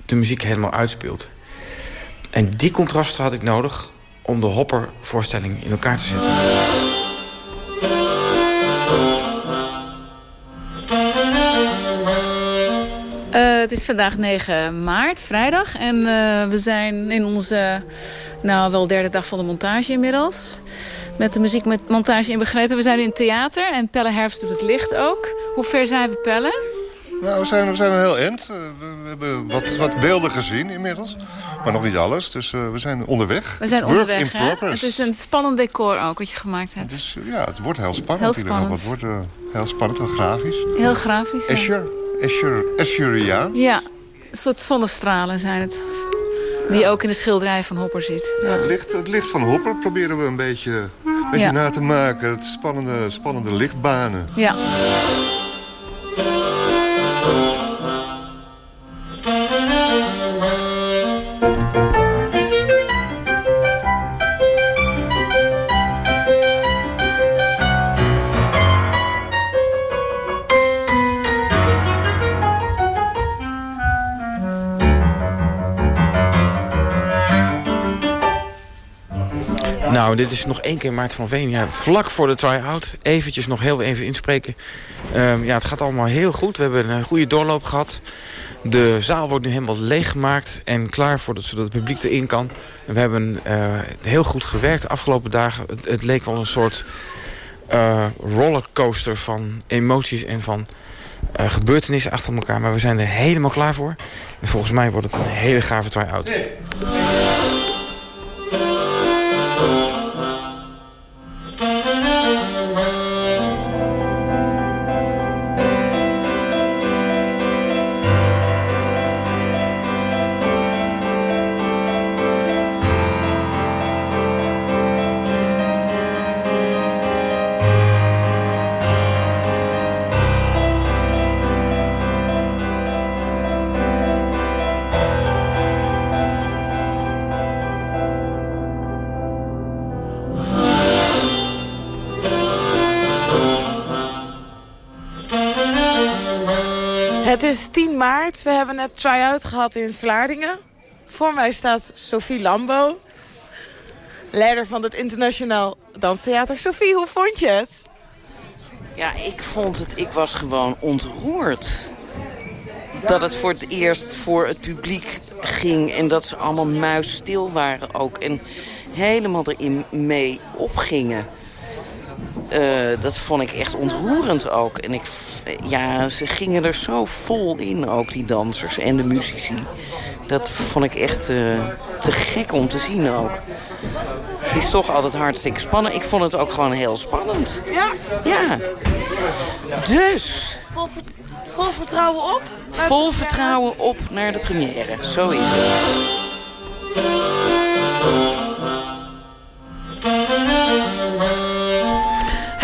[SPEAKER 14] de muziek helemaal uitspeelt. En die contrasten had ik nodig om de Hopper-voorstelling in elkaar te zetten.
[SPEAKER 10] Uh, het is vandaag 9 maart, vrijdag. En uh, we zijn in onze, nou wel derde dag van de montage inmiddels. Met de muziekmontage inbegrepen. We zijn in het theater en Pelle Herfst doet het licht ook. Hoe ver zijn we, Pelle?
[SPEAKER 15] Nou, we zijn, we zijn een heel eind. Uh, we, hebben wat, wat beelden gezien inmiddels. Maar nog niet alles, dus uh, we zijn onderweg.
[SPEAKER 10] We zijn
[SPEAKER 15] Work
[SPEAKER 10] onderweg,
[SPEAKER 15] in
[SPEAKER 10] hè?
[SPEAKER 15] progress.
[SPEAKER 10] Het is een spannend decor ook, wat je gemaakt hebt.
[SPEAKER 15] Het is, ja, het wordt heel spannend.
[SPEAKER 10] Heel spannend.
[SPEAKER 15] Het wordt uh, heel spannend, heel grafisch.
[SPEAKER 10] Heel grafisch, ja.
[SPEAKER 15] Escher, Escher, Escheriaans.
[SPEAKER 10] Ja, een soort zonnestralen zijn het. Die ook in de schilderij van Hopper ziet.
[SPEAKER 15] Ja, het, licht, het licht van Hopper proberen we een beetje, een beetje na te maken. Het spannende, spannende lichtbanen.
[SPEAKER 10] Ja.
[SPEAKER 14] Nou, dit is nog één keer Maarten van Veen. Vlak voor de try-out. Eventjes nog heel even inspreken. Ehm, ja, het gaat allemaal heel goed. We hebben een goede doorloop gehad. De zaal wordt nu helemaal leeggemaakt en klaar voor dat, zodat het publiek erin kan. We hebben eh, heel goed gewerkt de afgelopen dagen. Het, leek wel een soort eh, rollercoaster van emoties en van eh, gebeurtenissen achter elkaar. Maar we zijn er helemaal klaar voor. En volgens mij wordt het een hele gave try-out.
[SPEAKER 16] 10 try-out gehad in Vlaardingen. Voor mij staat Sophie Lambo. Leider van het Internationaal Danstheater. Sophie, hoe vond je het?
[SPEAKER 17] Ja, ik vond het, ik was gewoon ontroerd. Dat het voor het eerst voor het publiek ging en dat ze allemaal muisstil waren ook. En helemaal erin mee opgingen. Eh, dat vond ik echt ontroerend ook. En ik, ja, ze gingen er zo vol in ook, die dansers en de muzici. Dat vond ik echt eh, te gek om te zien ook. Het is toch altijd hartstikke spannend. Ik vond het ook gewoon heel spannend.
[SPEAKER 16] Ja?
[SPEAKER 17] Ja. Dus,
[SPEAKER 16] Vol, vol vertrouwen op?
[SPEAKER 17] vol vertrouwen op naar de première. Zo is het.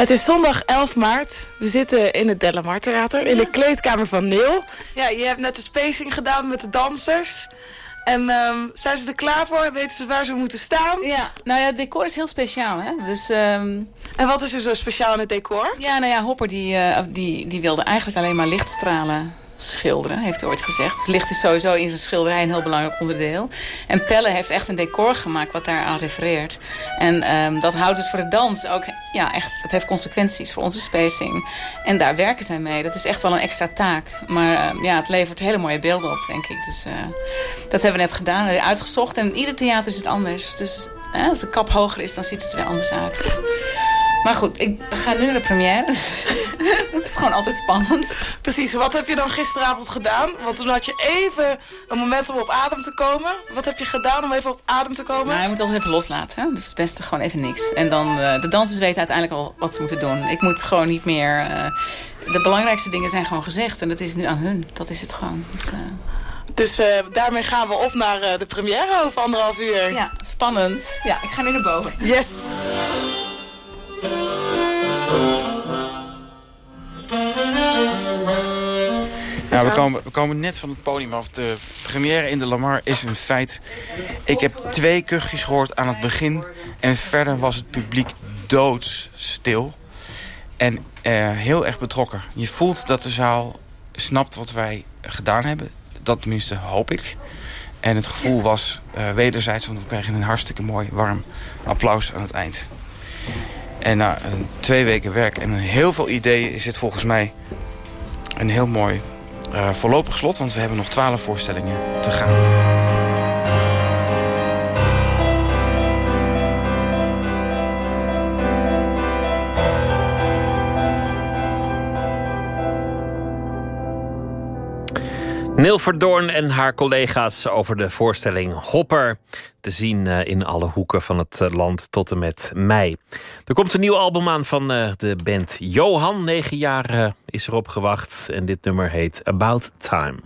[SPEAKER 16] Het is zondag 11 maart. We zitten in het Delamar Theater, in de kleedkamer van Neil. Ja, je hebt net de spacing gedaan met de dansers. En ehm, zijn ze er klaar voor? Weten ze waar ze moeten staan?
[SPEAKER 10] Ja, nou ja, het decor is heel speciaal, hè. Dus, ehm,
[SPEAKER 16] En wat is er zo speciaal in het decor?
[SPEAKER 10] Ja, nou ja, Hopper die, eh, die, die wilde eigenlijk alleen maar lichtstralen schilderen, heeft hij ooit gezegd. Dus licht is sowieso in zijn schilderij een heel belangrijk onderdeel. En Pelle heeft echt een decor gemaakt wat daaraan refereert. En ehm, dat houdt dus voor de dans ook, ja, echt, dat heeft consequenties voor onze spacing. En daar werken zij mee. Dat is echt wel een extra taak. Maar ehm, ja, het levert hele mooie beelden op, denk ik. Dus eh, dat hebben we net gedaan, en uitgezocht. En in ieder theater is het anders. Dus eh, als de kap hoger is, dan ziet het er weer anders uit. Maar goed, ik ga nu naar de première. dat is gewoon altijd spannend.
[SPEAKER 16] Precies, wat heb je dan gisteravond gedaan? Want toen had je even een moment om op adem te komen. Wat heb je gedaan om even op adem te komen?
[SPEAKER 10] Nou, je moet altijd even loslaten. Hè? Dus het beste gewoon even niks. En dan, eh, de dansers weten uiteindelijk al wat ze moeten doen. Ik moet gewoon niet meer... eh, de belangrijkste dingen zijn gewoon gezegd. En dat is nu aan hun. Dat is het gewoon. Dus, eh,
[SPEAKER 16] Dus daarmee gaan we op naar de première over anderhalf uur.
[SPEAKER 10] Ja, spannend. Ja, ik ga nu naar boven.
[SPEAKER 16] Yes.
[SPEAKER 14] Ja, we komen, we komen net van het podium af. De première in de Lamar is een feit. Ik heb twee kuchjes gehoord aan het begin. En verder was het publiek doodstil. En eh, heel erg betrokken. Je voelt dat de zaal snapt wat wij gedaan hebben. Dat tenminste hoop ik. En het gevoel was eh, wederzijds, want we kregen een hartstikke mooi warm applaus aan het eind. En na twee weken werk en heel veel ideeën is het volgens mij een heel mooi eh, voorlopig slot. Want we hebben nog twaalf voorstellingen te gaan.
[SPEAKER 4] Neil Verdoorn en haar collega's over de voorstelling Hopper. Te zien eh, in alle hoeken van het eh, land tot en met mei. Er komt een nieuw album aan van eh, de band Johan. Negen jaar is erop gewacht. En dit nummer heet About Time.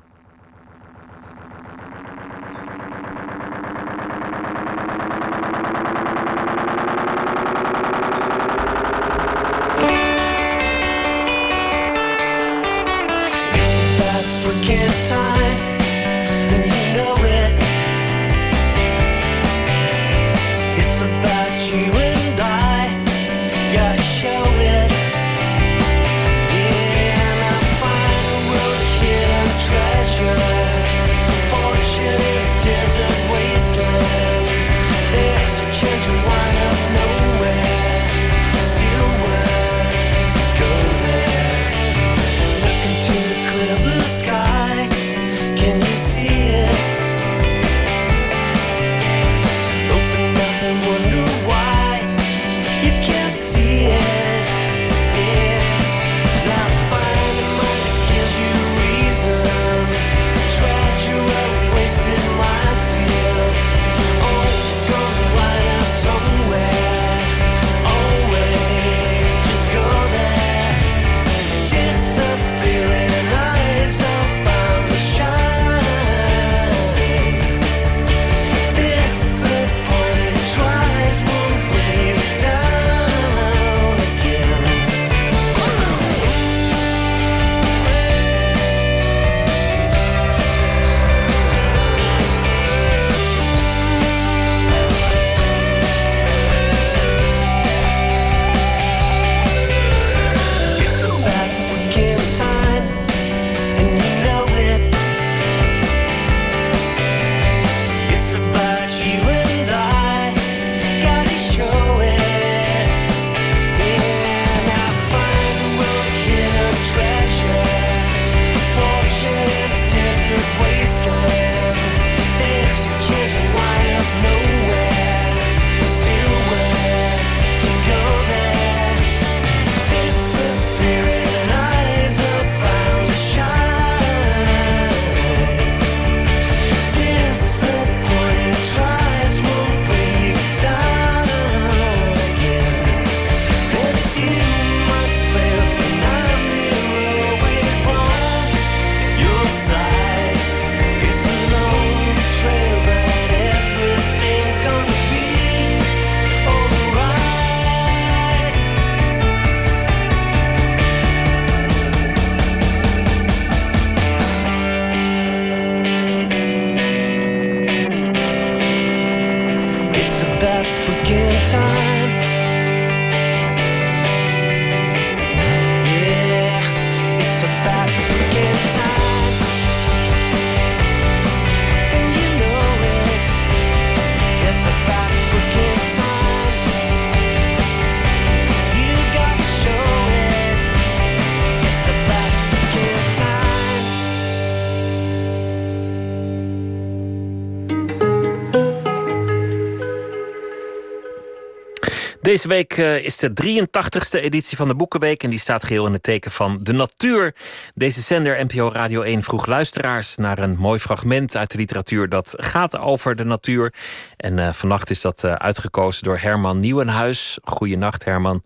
[SPEAKER 4] Deze week eh, is de 83ste editie van de Boekenweek... en die staat geheel in het teken van de natuur. Deze zender NPO Radio 1 vroeg luisteraars... naar een mooi fragment uit de literatuur dat gaat over de natuur. En eh, vannacht is dat eh, uitgekozen door Herman Nieuwenhuis. Goeienacht, Herman.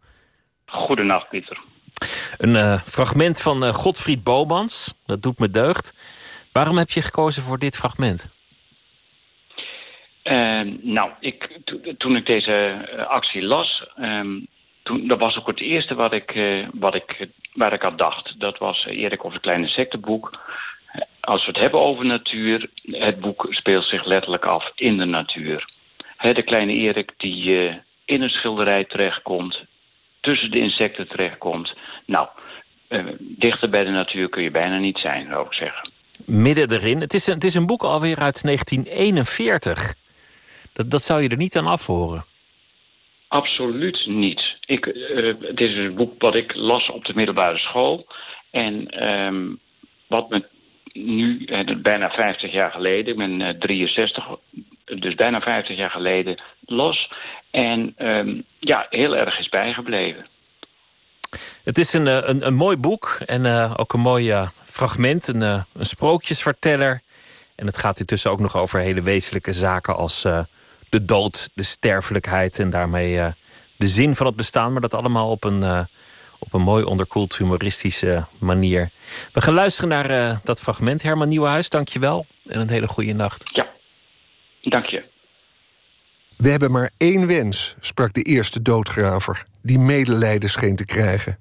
[SPEAKER 18] Goedenacht, Pieter.
[SPEAKER 4] Een fragment van Godfried Bomans. Dat doet me deugd. Waarom heb je gekozen voor dit fragment?
[SPEAKER 18] Eh, nou, ik, to- toen ik deze eh, actie las, ehm, toen, dat was ook het eerste wat ik, eh, wat ik, waar ik aan dacht. Dat was eh, Erik of het kleine insectenboek. Als we het hebben over natuur, het boek speelt zich letterlijk af in de natuur. Hè, de kleine Erik die in een schilderij terechtkomt, tussen de insecten terechtkomt. Nou, dichter bij de natuur kun je bijna niet zijn, zou ik zeggen.
[SPEAKER 4] Midden erin. Het is een, het is een boek alweer uit 1941. Dat, dat zou je er niet aan afhoren.
[SPEAKER 18] Absoluut niet. Ik, eh, het is een boek wat ik las op de middelbare school. En ehm, wat me nu, eh, bijna 50 jaar geleden, ik ben eh, 63, dus bijna 50 jaar geleden, las. En ehm, ja, heel erg is bijgebleven.
[SPEAKER 4] Het is een, eh, een, een mooi boek en eh, ook een mooi eh, fragment. Een, eh, een sprookjesverteller. En het gaat intussen ook nog over hele wezenlijke zaken als eh, de dood, de sterfelijkheid en daarmee eh, de zin van het bestaan. Maar dat allemaal op een, eh, op een mooi onderkoeld humoristische manier. We gaan luisteren naar eh, dat fragment. Herman Nieuwenhuis, dank je wel. En een hele goede nacht.
[SPEAKER 18] Dank je.
[SPEAKER 19] We hebben maar één wens, sprak de eerste doodgraver, die medelijden scheen te krijgen.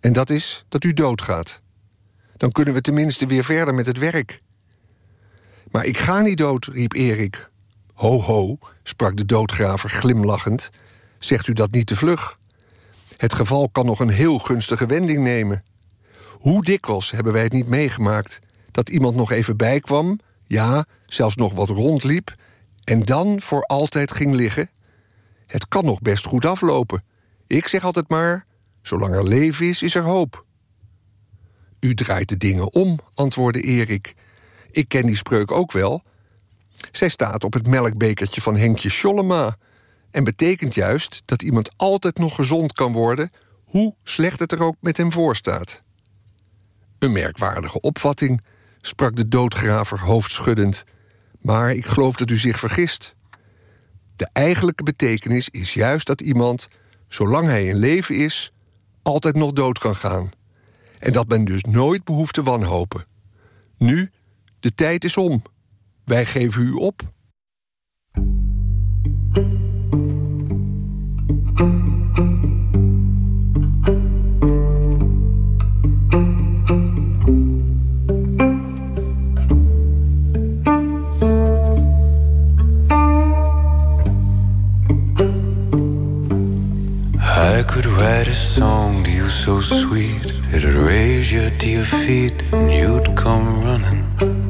[SPEAKER 19] En dat is dat u doodgaat. Dan kunnen we tenminste weer verder met het werk. Maar ik ga niet dood, riep Erik. Ho, ho, sprak de doodgraver glimlachend. Zegt u dat niet te vlug? Het geval kan nog een heel gunstige wending nemen. Hoe dikwijls hebben wij het niet meegemaakt dat iemand nog even bijkwam, ja, zelfs nog wat rondliep, en dan voor altijd ging liggen? Het kan nog best goed aflopen. Ik zeg altijd maar: zolang er leven is, is er hoop. U draait de dingen om, antwoordde Erik. Ik ken die spreuk ook wel. Zij staat op het melkbekertje van Henkje Schollema en betekent juist dat iemand altijd nog gezond kan worden, hoe slecht het er ook met hem voor staat. Een merkwaardige opvatting, sprak de doodgraver hoofdschuddend. Maar ik geloof dat u zich vergist. De eigenlijke betekenis is juist dat iemand, zolang hij in leven is, altijd nog dood kan gaan. En dat men dus nooit behoeft te wanhopen. Nu, de tijd is om. Wij geven u op.
[SPEAKER 20] I could write a song to you so sweet It'd raise you to your feet and you'd come running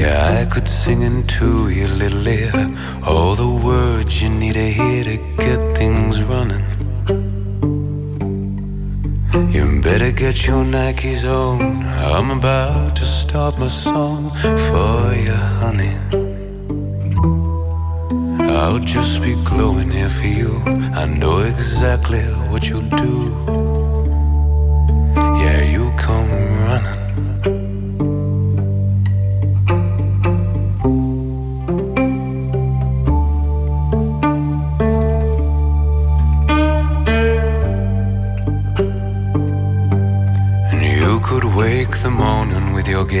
[SPEAKER 20] Yeah, I could sing into your little ear All the words you need to hear to get things running You better get your Nikes on I'm about to start my song for you, honey I'll just be glowing here for you. I know exactly what you'll do.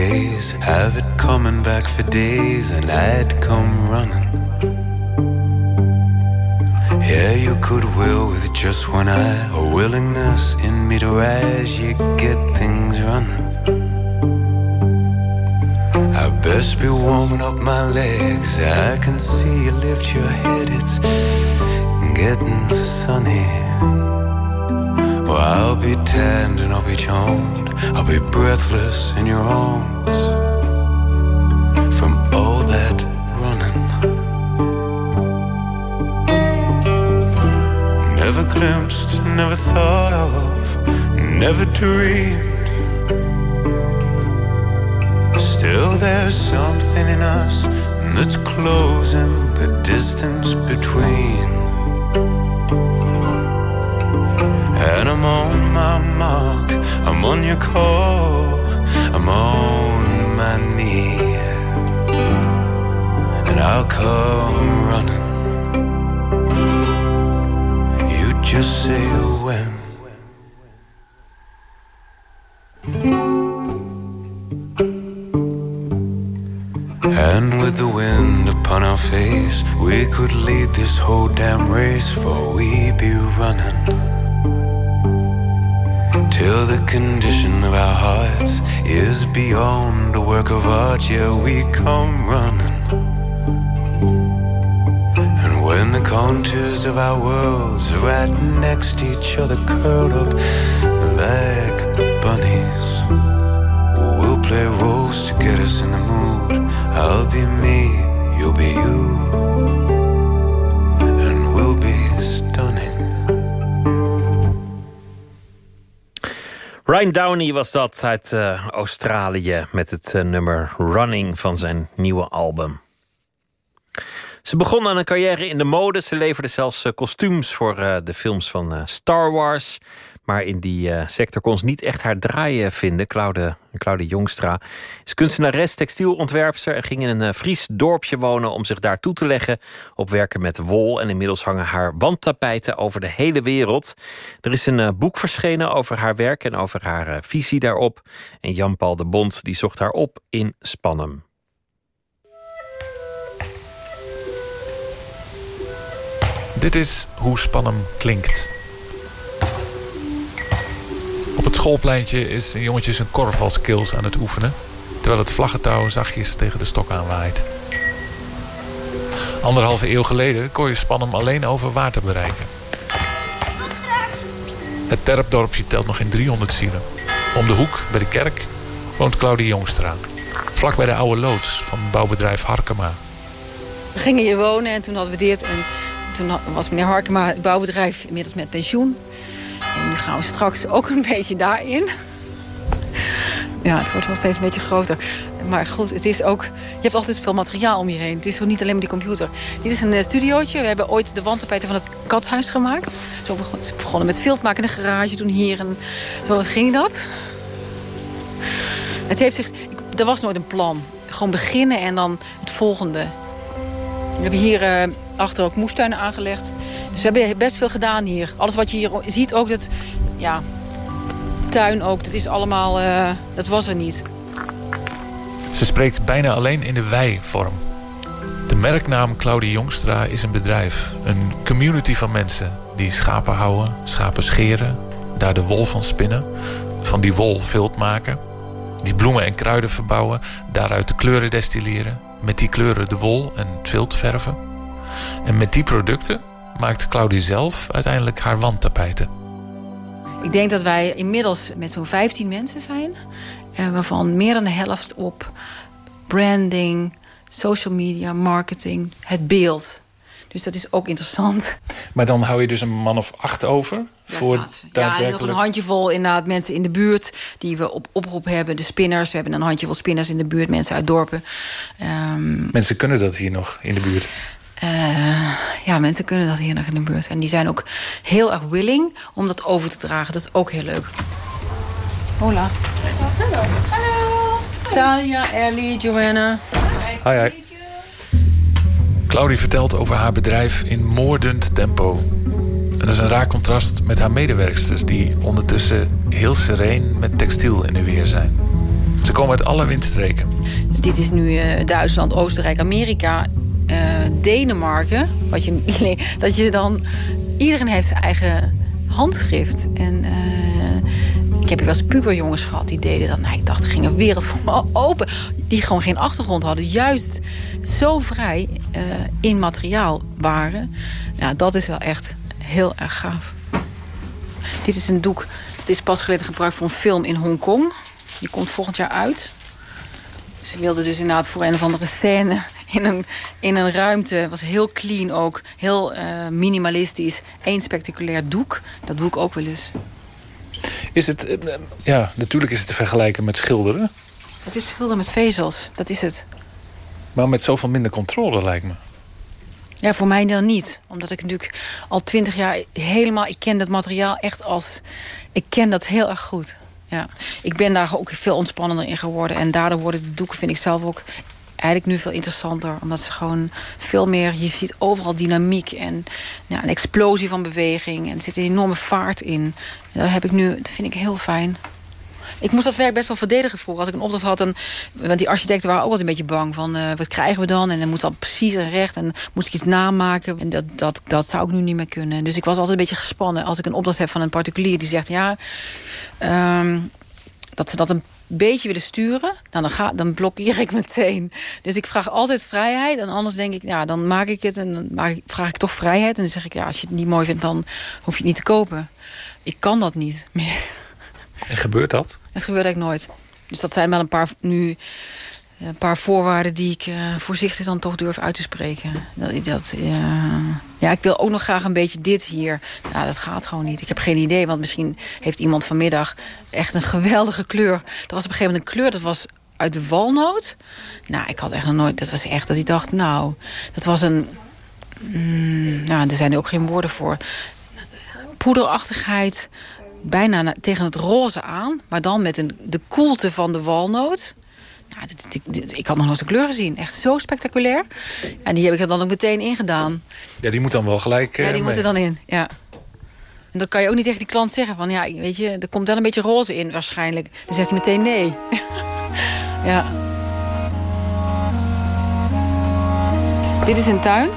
[SPEAKER 20] Gaze, have it coming back for days, and I'd come running. Yeah, you could will with just one eye, a willingness in me to rise, you get things running. I best be warming up my legs. I can see you lift your head. It's getting sunny. Well, I'll be tanned and I'll be choned. I'll be breathless in your arms from all that running. Never glimpsed, never thought of, never dreamed. Still, there's something in us that's closing the distance between. And I'm on my mark, I'm on your call, I'm on my knee. And I'll come running. You just say when. And with the wind upon our face, we could lead this whole damn race, for we be running. Till the condition of our hearts is beyond a work of art, yeah, we come running. And when the contours of our worlds are right next to each other, curled up like bunnies, we'll play roles to get us in the mood. I'll be me, you'll be you,
[SPEAKER 4] Ryan Downey was dat uit eh, Australië met het eh, nummer Running van zijn nieuwe album. Ze begon aan een carrière in de mode. Ze leverde zelfs eh, kostuums voor de films van Star Wars. Maar in die eh, sector kon ze niet echt haar draaien vinden. Claude, Claude Jongstra is kunstenares, textielontwerpster... en ging in een eh, Fries dorpje wonen om zich daar toe te leggen... op werken met wol. En inmiddels hangen haar wandtapijten over de hele wereld. Er is een eh, boek verschenen over haar werk en over haar eh, visie daarop. En Jan-Paul de Bond die zocht haar op in Spannum.
[SPEAKER 21] Dit is hoe Spannum klinkt. Schoolpleintje is een jongetje zijn korfbalskills aan het oefenen... terwijl het vlaggentouw zachtjes tegen de stok aanwaait. Anderhalve eeuw geleden kon je Spannum alleen over water bereiken. Het terpdorpje telt nog geen 300 zielen. Om de hoek, bij de kerk, woont Claudie Jongstra. Vlak bij de oude loods van bouwbedrijf Harkema.
[SPEAKER 22] We gingen hier wonen en toen hadden we dit. En toen was meneer Harkema het bouwbedrijf inmiddels met pensioen. En nu gaan we straks ook een beetje daarin. Ja, het wordt wel steeds een beetje groter. Maar goed, het is ook... Je hebt altijd veel materiaal om je heen. Het is niet alleen maar die computer. Dit is een eh, studiootje. We hebben ooit de wandtapijten van het katshuis gemaakt. Zo begonnen met filtmaken in de garage. Toen hier en zo ging dat. Het heeft zich... Er was nooit een plan. Gewoon beginnen en dan het volgende. We hebben hier eh, achter ook moestuinen aangelegd. Dus we hebben best veel gedaan hier. Alles wat je hier ziet, ook dat... Ja, tuin ook, dat is allemaal... eh, dat was er niet.
[SPEAKER 21] Ze spreekt bijna alleen in de wij-vorm. De merknaam Claudie Jongstra is een bedrijf. Een community van mensen die schapen houden, schapen scheren... daar de wol van spinnen, van die wol vilt maken... die bloemen en kruiden verbouwen, daaruit de kleuren destilleren... met die kleuren de wol en het vilt verven. En met die producten maakt Claudie zelf uiteindelijk haar wandtapijten.
[SPEAKER 22] Ik denk dat wij inmiddels met zo'n 15 mensen zijn. eh, waarvan meer dan de helft op branding, social media, marketing, het beeld. Dus dat is ook interessant.
[SPEAKER 21] Maar dan hou je dus een man of acht over... voor
[SPEAKER 22] Ja, en nog een handjevol inderdaad mensen in de buurt die we op oproep hebben. De spinners, we hebben een handjevol spinners in de buurt, mensen uit dorpen. Ehm,
[SPEAKER 21] Mensen kunnen dat hier nog in de buurt.
[SPEAKER 22] eh, ja, mensen kunnen dat hier nog in de buurt. En die zijn ook heel erg willing om dat over te dragen. Dat is ook heel leuk. Hola.
[SPEAKER 13] Hallo. Hallo.
[SPEAKER 22] Talia, Ellie, Joanna.
[SPEAKER 21] Hi, hi. Claudie vertelt over haar bedrijf in moordend tempo. Dat is een raar contrast met haar medewerksters... die ondertussen heel sereen met textiel in de weer zijn. Ze komen uit alle windstreken.
[SPEAKER 22] Dit is nu eh, Duitsland, Oostenrijk, Amerika, eh, Denemarken. Wat je, dat je dan... Iedereen heeft zijn eigen handschrift. En eh, heb hier wel eens puberjongens gehad die deden dat. Nou, ik dacht, er ging een wereld voor me open. Die gewoon geen achtergrond hadden. Juist zo vrij eh, in materiaal waren. Ja, dat is wel echt heel erg gaaf. Dit is een doek. Het is pas geleden gebruikt voor een film in Hongkong. Die komt volgend jaar uit. Ze wilden dus inderdaad voor een of andere scène in een, in een ruimte. Het was heel clean ook. Heel eh, minimalistisch. Eén spectaculair doek. Dat doe ik ook wel eens.
[SPEAKER 21] Is het, eh, ja, natuurlijk is het te vergelijken met schilderen.
[SPEAKER 22] Het is schilderen met vezels. Dat is het.
[SPEAKER 21] Maar met zoveel minder controle lijkt me.
[SPEAKER 22] Ja, voor mij dan niet. Omdat ik natuurlijk al twintig jaar helemaal... Ik ken dat materiaal echt als... Ik ken dat heel erg goed. Ja. Ik ben daar ook veel ontspannender in geworden. En daardoor worden de doeken, vind ik zelf ook... eigenlijk nu veel interessanter. Omdat ze gewoon veel meer... Je ziet overal dynamiek en ja, een explosie van beweging. En er zit een enorme vaart in. Dat heb ik nu... Dat vind ik heel fijn. Ik moest dat werk best wel verdedigen vroeger. Als ik een opdracht had, dan, want die architecten waren ook altijd een beetje bang. Van, eh, wat krijgen we dan? En dan moet dat precies en recht. En moet ik iets namaken. En dat, dat, dat zou ik nu niet meer kunnen. Dus ik was altijd een beetje gespannen. Als ik een opdracht heb van een particulier die zegt... ja, ehm, dat ze dat een beetje willen sturen... Dan, dan blokkeer ik meteen. Dus ik vraag altijd vrijheid. En anders denk ik, ja, dan maak ik het en dan ik, vraag ik toch vrijheid. En dan zeg ik, ja, als je het niet mooi vindt, dan hoef je het niet te kopen. Ik kan dat niet meer.
[SPEAKER 21] En gebeurt dat?
[SPEAKER 22] Het gebeurt eigenlijk nooit. Dus dat zijn wel een paar nu een paar voorwaarden die ik eh, voorzichtig dan toch durf uit te spreken. Dat, dat, ja. ja, ik wil ook nog graag een beetje dit hier. Nou, dat gaat gewoon niet. Ik heb geen idee, want misschien heeft iemand vanmiddag echt een geweldige kleur. Er was op een gegeven moment een kleur, dat was uit de walnoot. Nou, ik had echt nog nooit, dat was echt dat ik dacht, nou, dat was een... Mm, nou, er zijn er ook geen woorden voor. Poederachtigheid, bijna na- tegen het roze aan. Maar dan met een, de koelte van de walnoot. Nou, dit, dit- dit- ik had nog nooit de kleur gezien. Echt zo spectaculair. En die heb ik er dan ook meteen ingedaan.
[SPEAKER 21] Ja, die moet dan wel gelijk eh,
[SPEAKER 22] Ja, die moet er dan in. Ja. En dat kan je ook niet tegen die klant zeggen. Van ja, weet je, er komt wel een beetje roze in waarschijnlijk. Dan zegt hij meteen nee. ja. Dit is een tuin.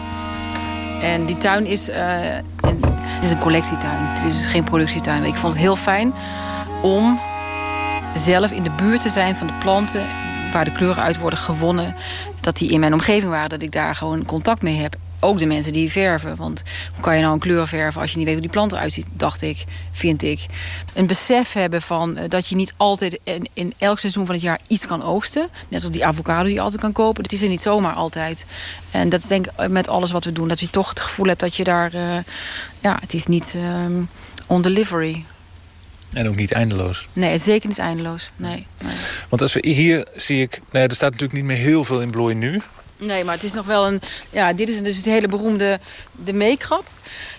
[SPEAKER 22] En die tuin is, eh, het is een collectietuin. Het is dus geen productietuin. Ik vond het heel fijn om zelf in de buurt te zijn van de planten... waar de kleuren uit worden gewonnen. Dat die in mijn omgeving waren. Dat ik daar gewoon contact mee heb. Ook de mensen die verven. Want hoe kan je nou een kleur verven als je niet weet hoe die plant eruit ziet? Dacht ik, vind ik. Een besef hebben van eh, dat je niet altijd in, in elk seizoen van het jaar iets kan oogsten. Net als die avocado die je altijd kan kopen. Dat is er niet zomaar altijd. En dat is denk ik met alles wat we doen. Dat je toch het gevoel hebt dat je daar... eh, ja, het is niet ehm, on delivery.
[SPEAKER 21] En ook niet eindeloos.
[SPEAKER 22] Nee, zeker niet eindeloos. Nee, nee.
[SPEAKER 21] Want als we hier zie ik... Nou ja, er staat natuurlijk niet meer heel veel in bloei nu.
[SPEAKER 22] Nee, maar het is nog wel een... Ja, dit is dus het hele beroemde de meekrap.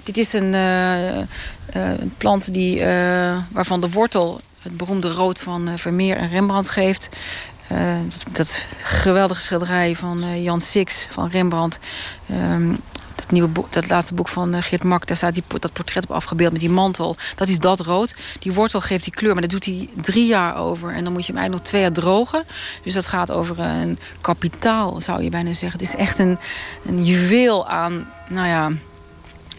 [SPEAKER 22] Dit is een, eh, eh, plant die, eh, waarvan de wortel het beroemde rood van Vermeer en Rembrandt geeft. Dat, geweldige schilderij van Jan Six van Rembrandt. Dat, nieuwe dat laatste boek van eh, Geert Mak, daar staat die, dat portret op afgebeeld met die mantel. Dat is dat rood. Die wortel geeft die kleur, maar daar doet hij drie jaar over. En dan moet je hem eigenlijk nog twee jaar drogen. Dus dat gaat over een kapitaal, zou je bijna zeggen. Het is echt een, een juweel aan, nou ja,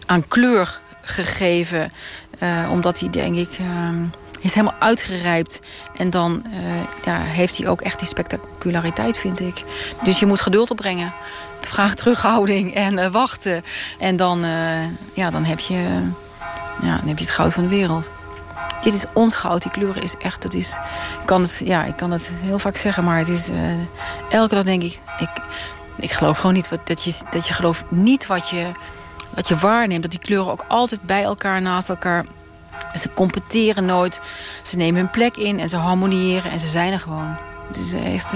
[SPEAKER 22] aan kleur gegeven. Eh, omdat hij, denk ik, ehm, is helemaal uitgerijpt. En dan eh, ja, heeft hij ook echt die spectaculariteit, vind ik. Dus je moet geduld opbrengen. Het vraagt terughouding en eh, wachten. En dan, eh, ja, dan, heb je, ja, dan heb je het goud van de wereld. Dit is ons goud. Die kleuren is echt... Het is, kan het, ja, ik kan het heel vaak zeggen, maar het is... eh, elke dag denk ik... Ik, ik geloof gewoon niet wat, dat, je, dat je gelooft niet wat je, wat je waarneemt. Dat die kleuren ook altijd bij elkaar, naast elkaar... Ze competeren nooit. Ze nemen hun plek in en ze harmoniëren en ze zijn er gewoon. Het is echt,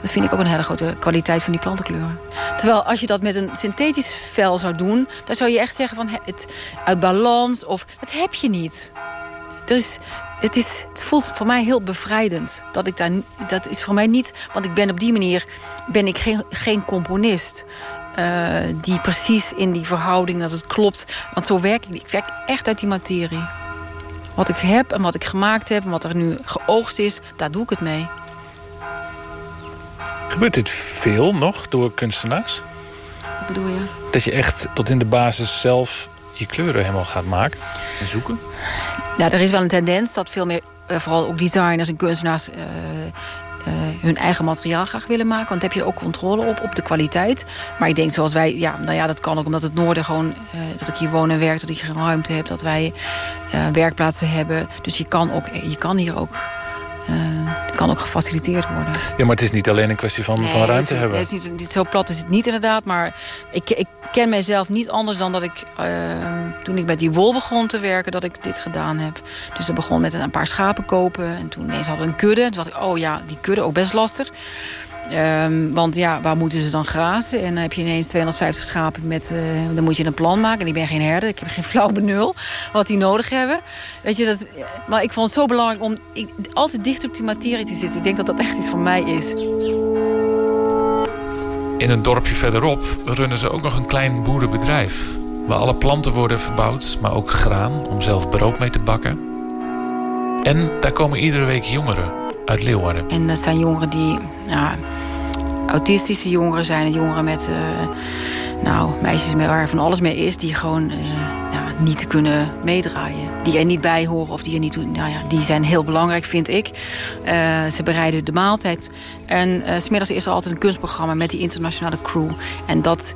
[SPEAKER 22] dat vind ik ook een hele grote kwaliteit van die plantenkleuren. Terwijl als je dat met een synthetisch vel zou doen... dan zou je echt zeggen van he- het uit balans of... dat heb je niet. Is, het, is, het voelt voor mij heel bevrijdend. Dat, ik daar, dat is voor mij niet... want ik ben op die manier ben ik geen, geen componist... eh, die precies in die verhouding dat het klopt. Want zo werk ik. Ik werk echt uit die materie. Wat ik heb en wat ik gemaakt heb... en wat er nu geoogst is, daar doe ik het mee.
[SPEAKER 21] Gebeurt dit veel nog door kunstenaars?
[SPEAKER 22] Wat bedoel je?
[SPEAKER 21] Dat je echt tot in de basis zelf je kleuren helemaal gaat maken en zoeken?
[SPEAKER 22] Ja, er is wel een tendens dat veel meer eh, vooral ook designers en kunstenaars... eh, hun eigen materiaal graag willen maken. Want daar heb je ook controle op, op de kwaliteit. Maar ik denk zoals wij, ja, nou ja, dat kan ook omdat het noorden gewoon... dat ik hier woon en werk, dat ik hier ruimte heb... dat wij werkplaatsen hebben. Dus je kan, ook, je kan hier ook... eh, het kan ook gefaciliteerd worden.
[SPEAKER 21] Ja, maar het is niet alleen een kwestie van, van ruimte
[SPEAKER 22] het-
[SPEAKER 21] hebben.
[SPEAKER 22] Het is niet, niet zo plat is het niet inderdaad. Maar ik, ik ken mijzelf niet anders dan dat ik... eh, toen ik met die wol begon te werken, dat ik dit gedaan heb. Dus dat begon met een paar schapen kopen. En toen ineens hadden we een kudde. Toen dacht ik, oh ja, die kudde, ook best lastig. Ehm, want ja, waar moeten ze dan grazen? En dan heb je ineens 250 schapen met... eh, dan moet je een plan maken. En ik ben geen herder. Ik heb geen flauw benul wat die nodig hebben. Weet je, dat, maar ik vond het zo belangrijk om altijd dicht op die materie te zitten. Ik denk dat dat echt iets van mij is.
[SPEAKER 21] In een dorpje verderop runnen ze ook nog een klein boerenbedrijf. Waar alle planten worden verbouwd, maar ook graan om zelf brood mee te bakken. En daar komen iedere week jongeren uit Leeuwarden.
[SPEAKER 22] En dat zijn jongeren die autistische jongeren zijn. en Jongeren met eh, nou, meisjes waar van alles mee is. Die gewoon eh, ja, niet kunnen meedraaien. Die er niet bij horen of die er niet toe- Nou ja, die zijn heel belangrijk, vind ik. Eh, ze bereiden de maaltijd. En 's smiddags is er altijd een kunstprogramma met die internationale crew. En dat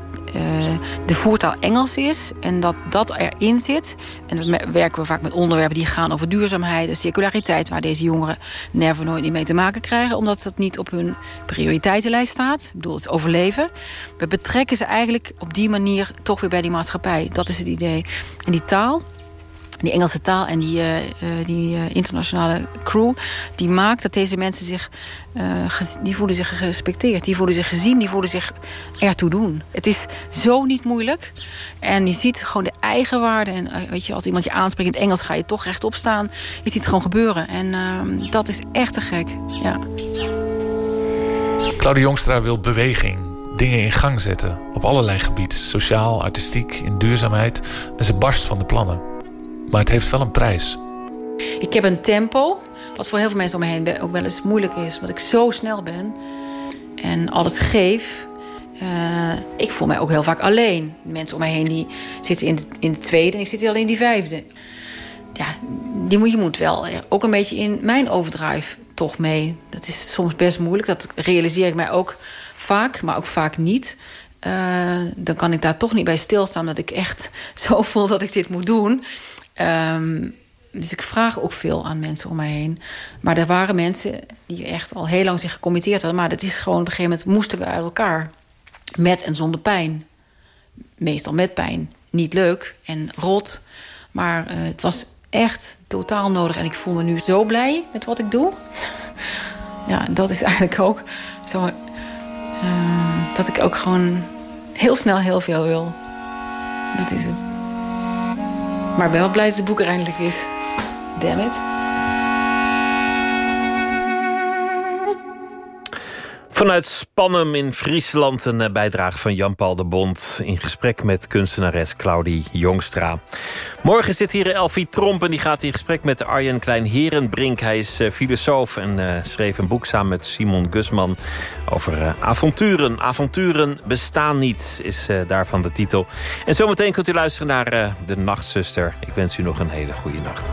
[SPEAKER 22] de voertaal Engels is en dat dat erin zit. En dan werken we vaak met onderwerpen die gaan over duurzaamheid en circulariteit, waar deze jongeren never nooit mee te maken krijgen, omdat dat niet op hun prioriteitenlijst staat. Ik bedoel, het overleven. We betrekken ze eigenlijk op die manier toch weer bij die maatschappij. Dat is het idee. En die taal, die Engelse taal en die, eh, eh, die eh, internationale crew... die maakt dat deze mensen zich... gez- die voelen zich gerespecteerd, die voelen zich gezien... die voelen zich ertoe doen. Het is zo niet moeilijk. En je ziet gewoon de eigenwaarde. En weet je, als iemand je aanspreekt in het Engels... ga je toch rechtop staan. Je ziet het gewoon gebeuren. En ehm, dat is echt te gek, ja.
[SPEAKER 21] Claudia Jongstra wil beweging, dingen in gang zetten. Op allerlei gebieden. Sociaal, artistiek, in duurzaamheid. En ze barst van de plannen. Maar het heeft wel een prijs.
[SPEAKER 22] Ik heb een tempo, wat voor heel veel mensen om me heen ook wel eens moeilijk is. Omdat ik zo snel ben en alles geef. Eh, ik voel mij ook heel vaak alleen. Mensen om mij heen die zitten in de, in de tweede en ik zit hier alleen in die vijfde. Ja, die moet, je moet wel ook een beetje in mijn overdrive toch mee. Dat is soms best moeilijk. Dat realiseer ik mij ook vaak, maar ook vaak niet. Eh, dan kan ik daar toch niet bij stilstaan... dat ik echt zo voel dat ik dit moet doen. Ehm, dus ik vraag ook veel aan mensen om mij heen. Maar er waren mensen die echt al heel lang zich gecommitteerd hadden. Maar dat is gewoon op een gegeven moment moesten we uit elkaar. Met en zonder pijn. Meestal met pijn. Niet leuk en rot. Maar eh, het was echt totaal nodig. En ik voel me nu zo blij met wat ik doe. ja, dat is eigenlijk ook zo... eh, dat ik ook gewoon heel snel heel veel wil. Dat is het. Maar wel blij dat het boek eindelijk is. Damn it.
[SPEAKER 4] Vanuit Spannum in Friesland een eh, bijdrage van Jan-Paul de Bond... in gesprek met kunstenares Claudie Jongstra. Morgen zit hier Elfie Tromp en die gaat in gesprek met Arjen Klein-Herenbrink. Hij is eh, filosoof en eh, schreef een boek samen met Simon Gusman... over avonturen. Avonturen bestaan niet, is daarvan de titel. En zometeen kunt u luisteren naar De Nachtzuster. Ik wens u nog een hele goede nacht.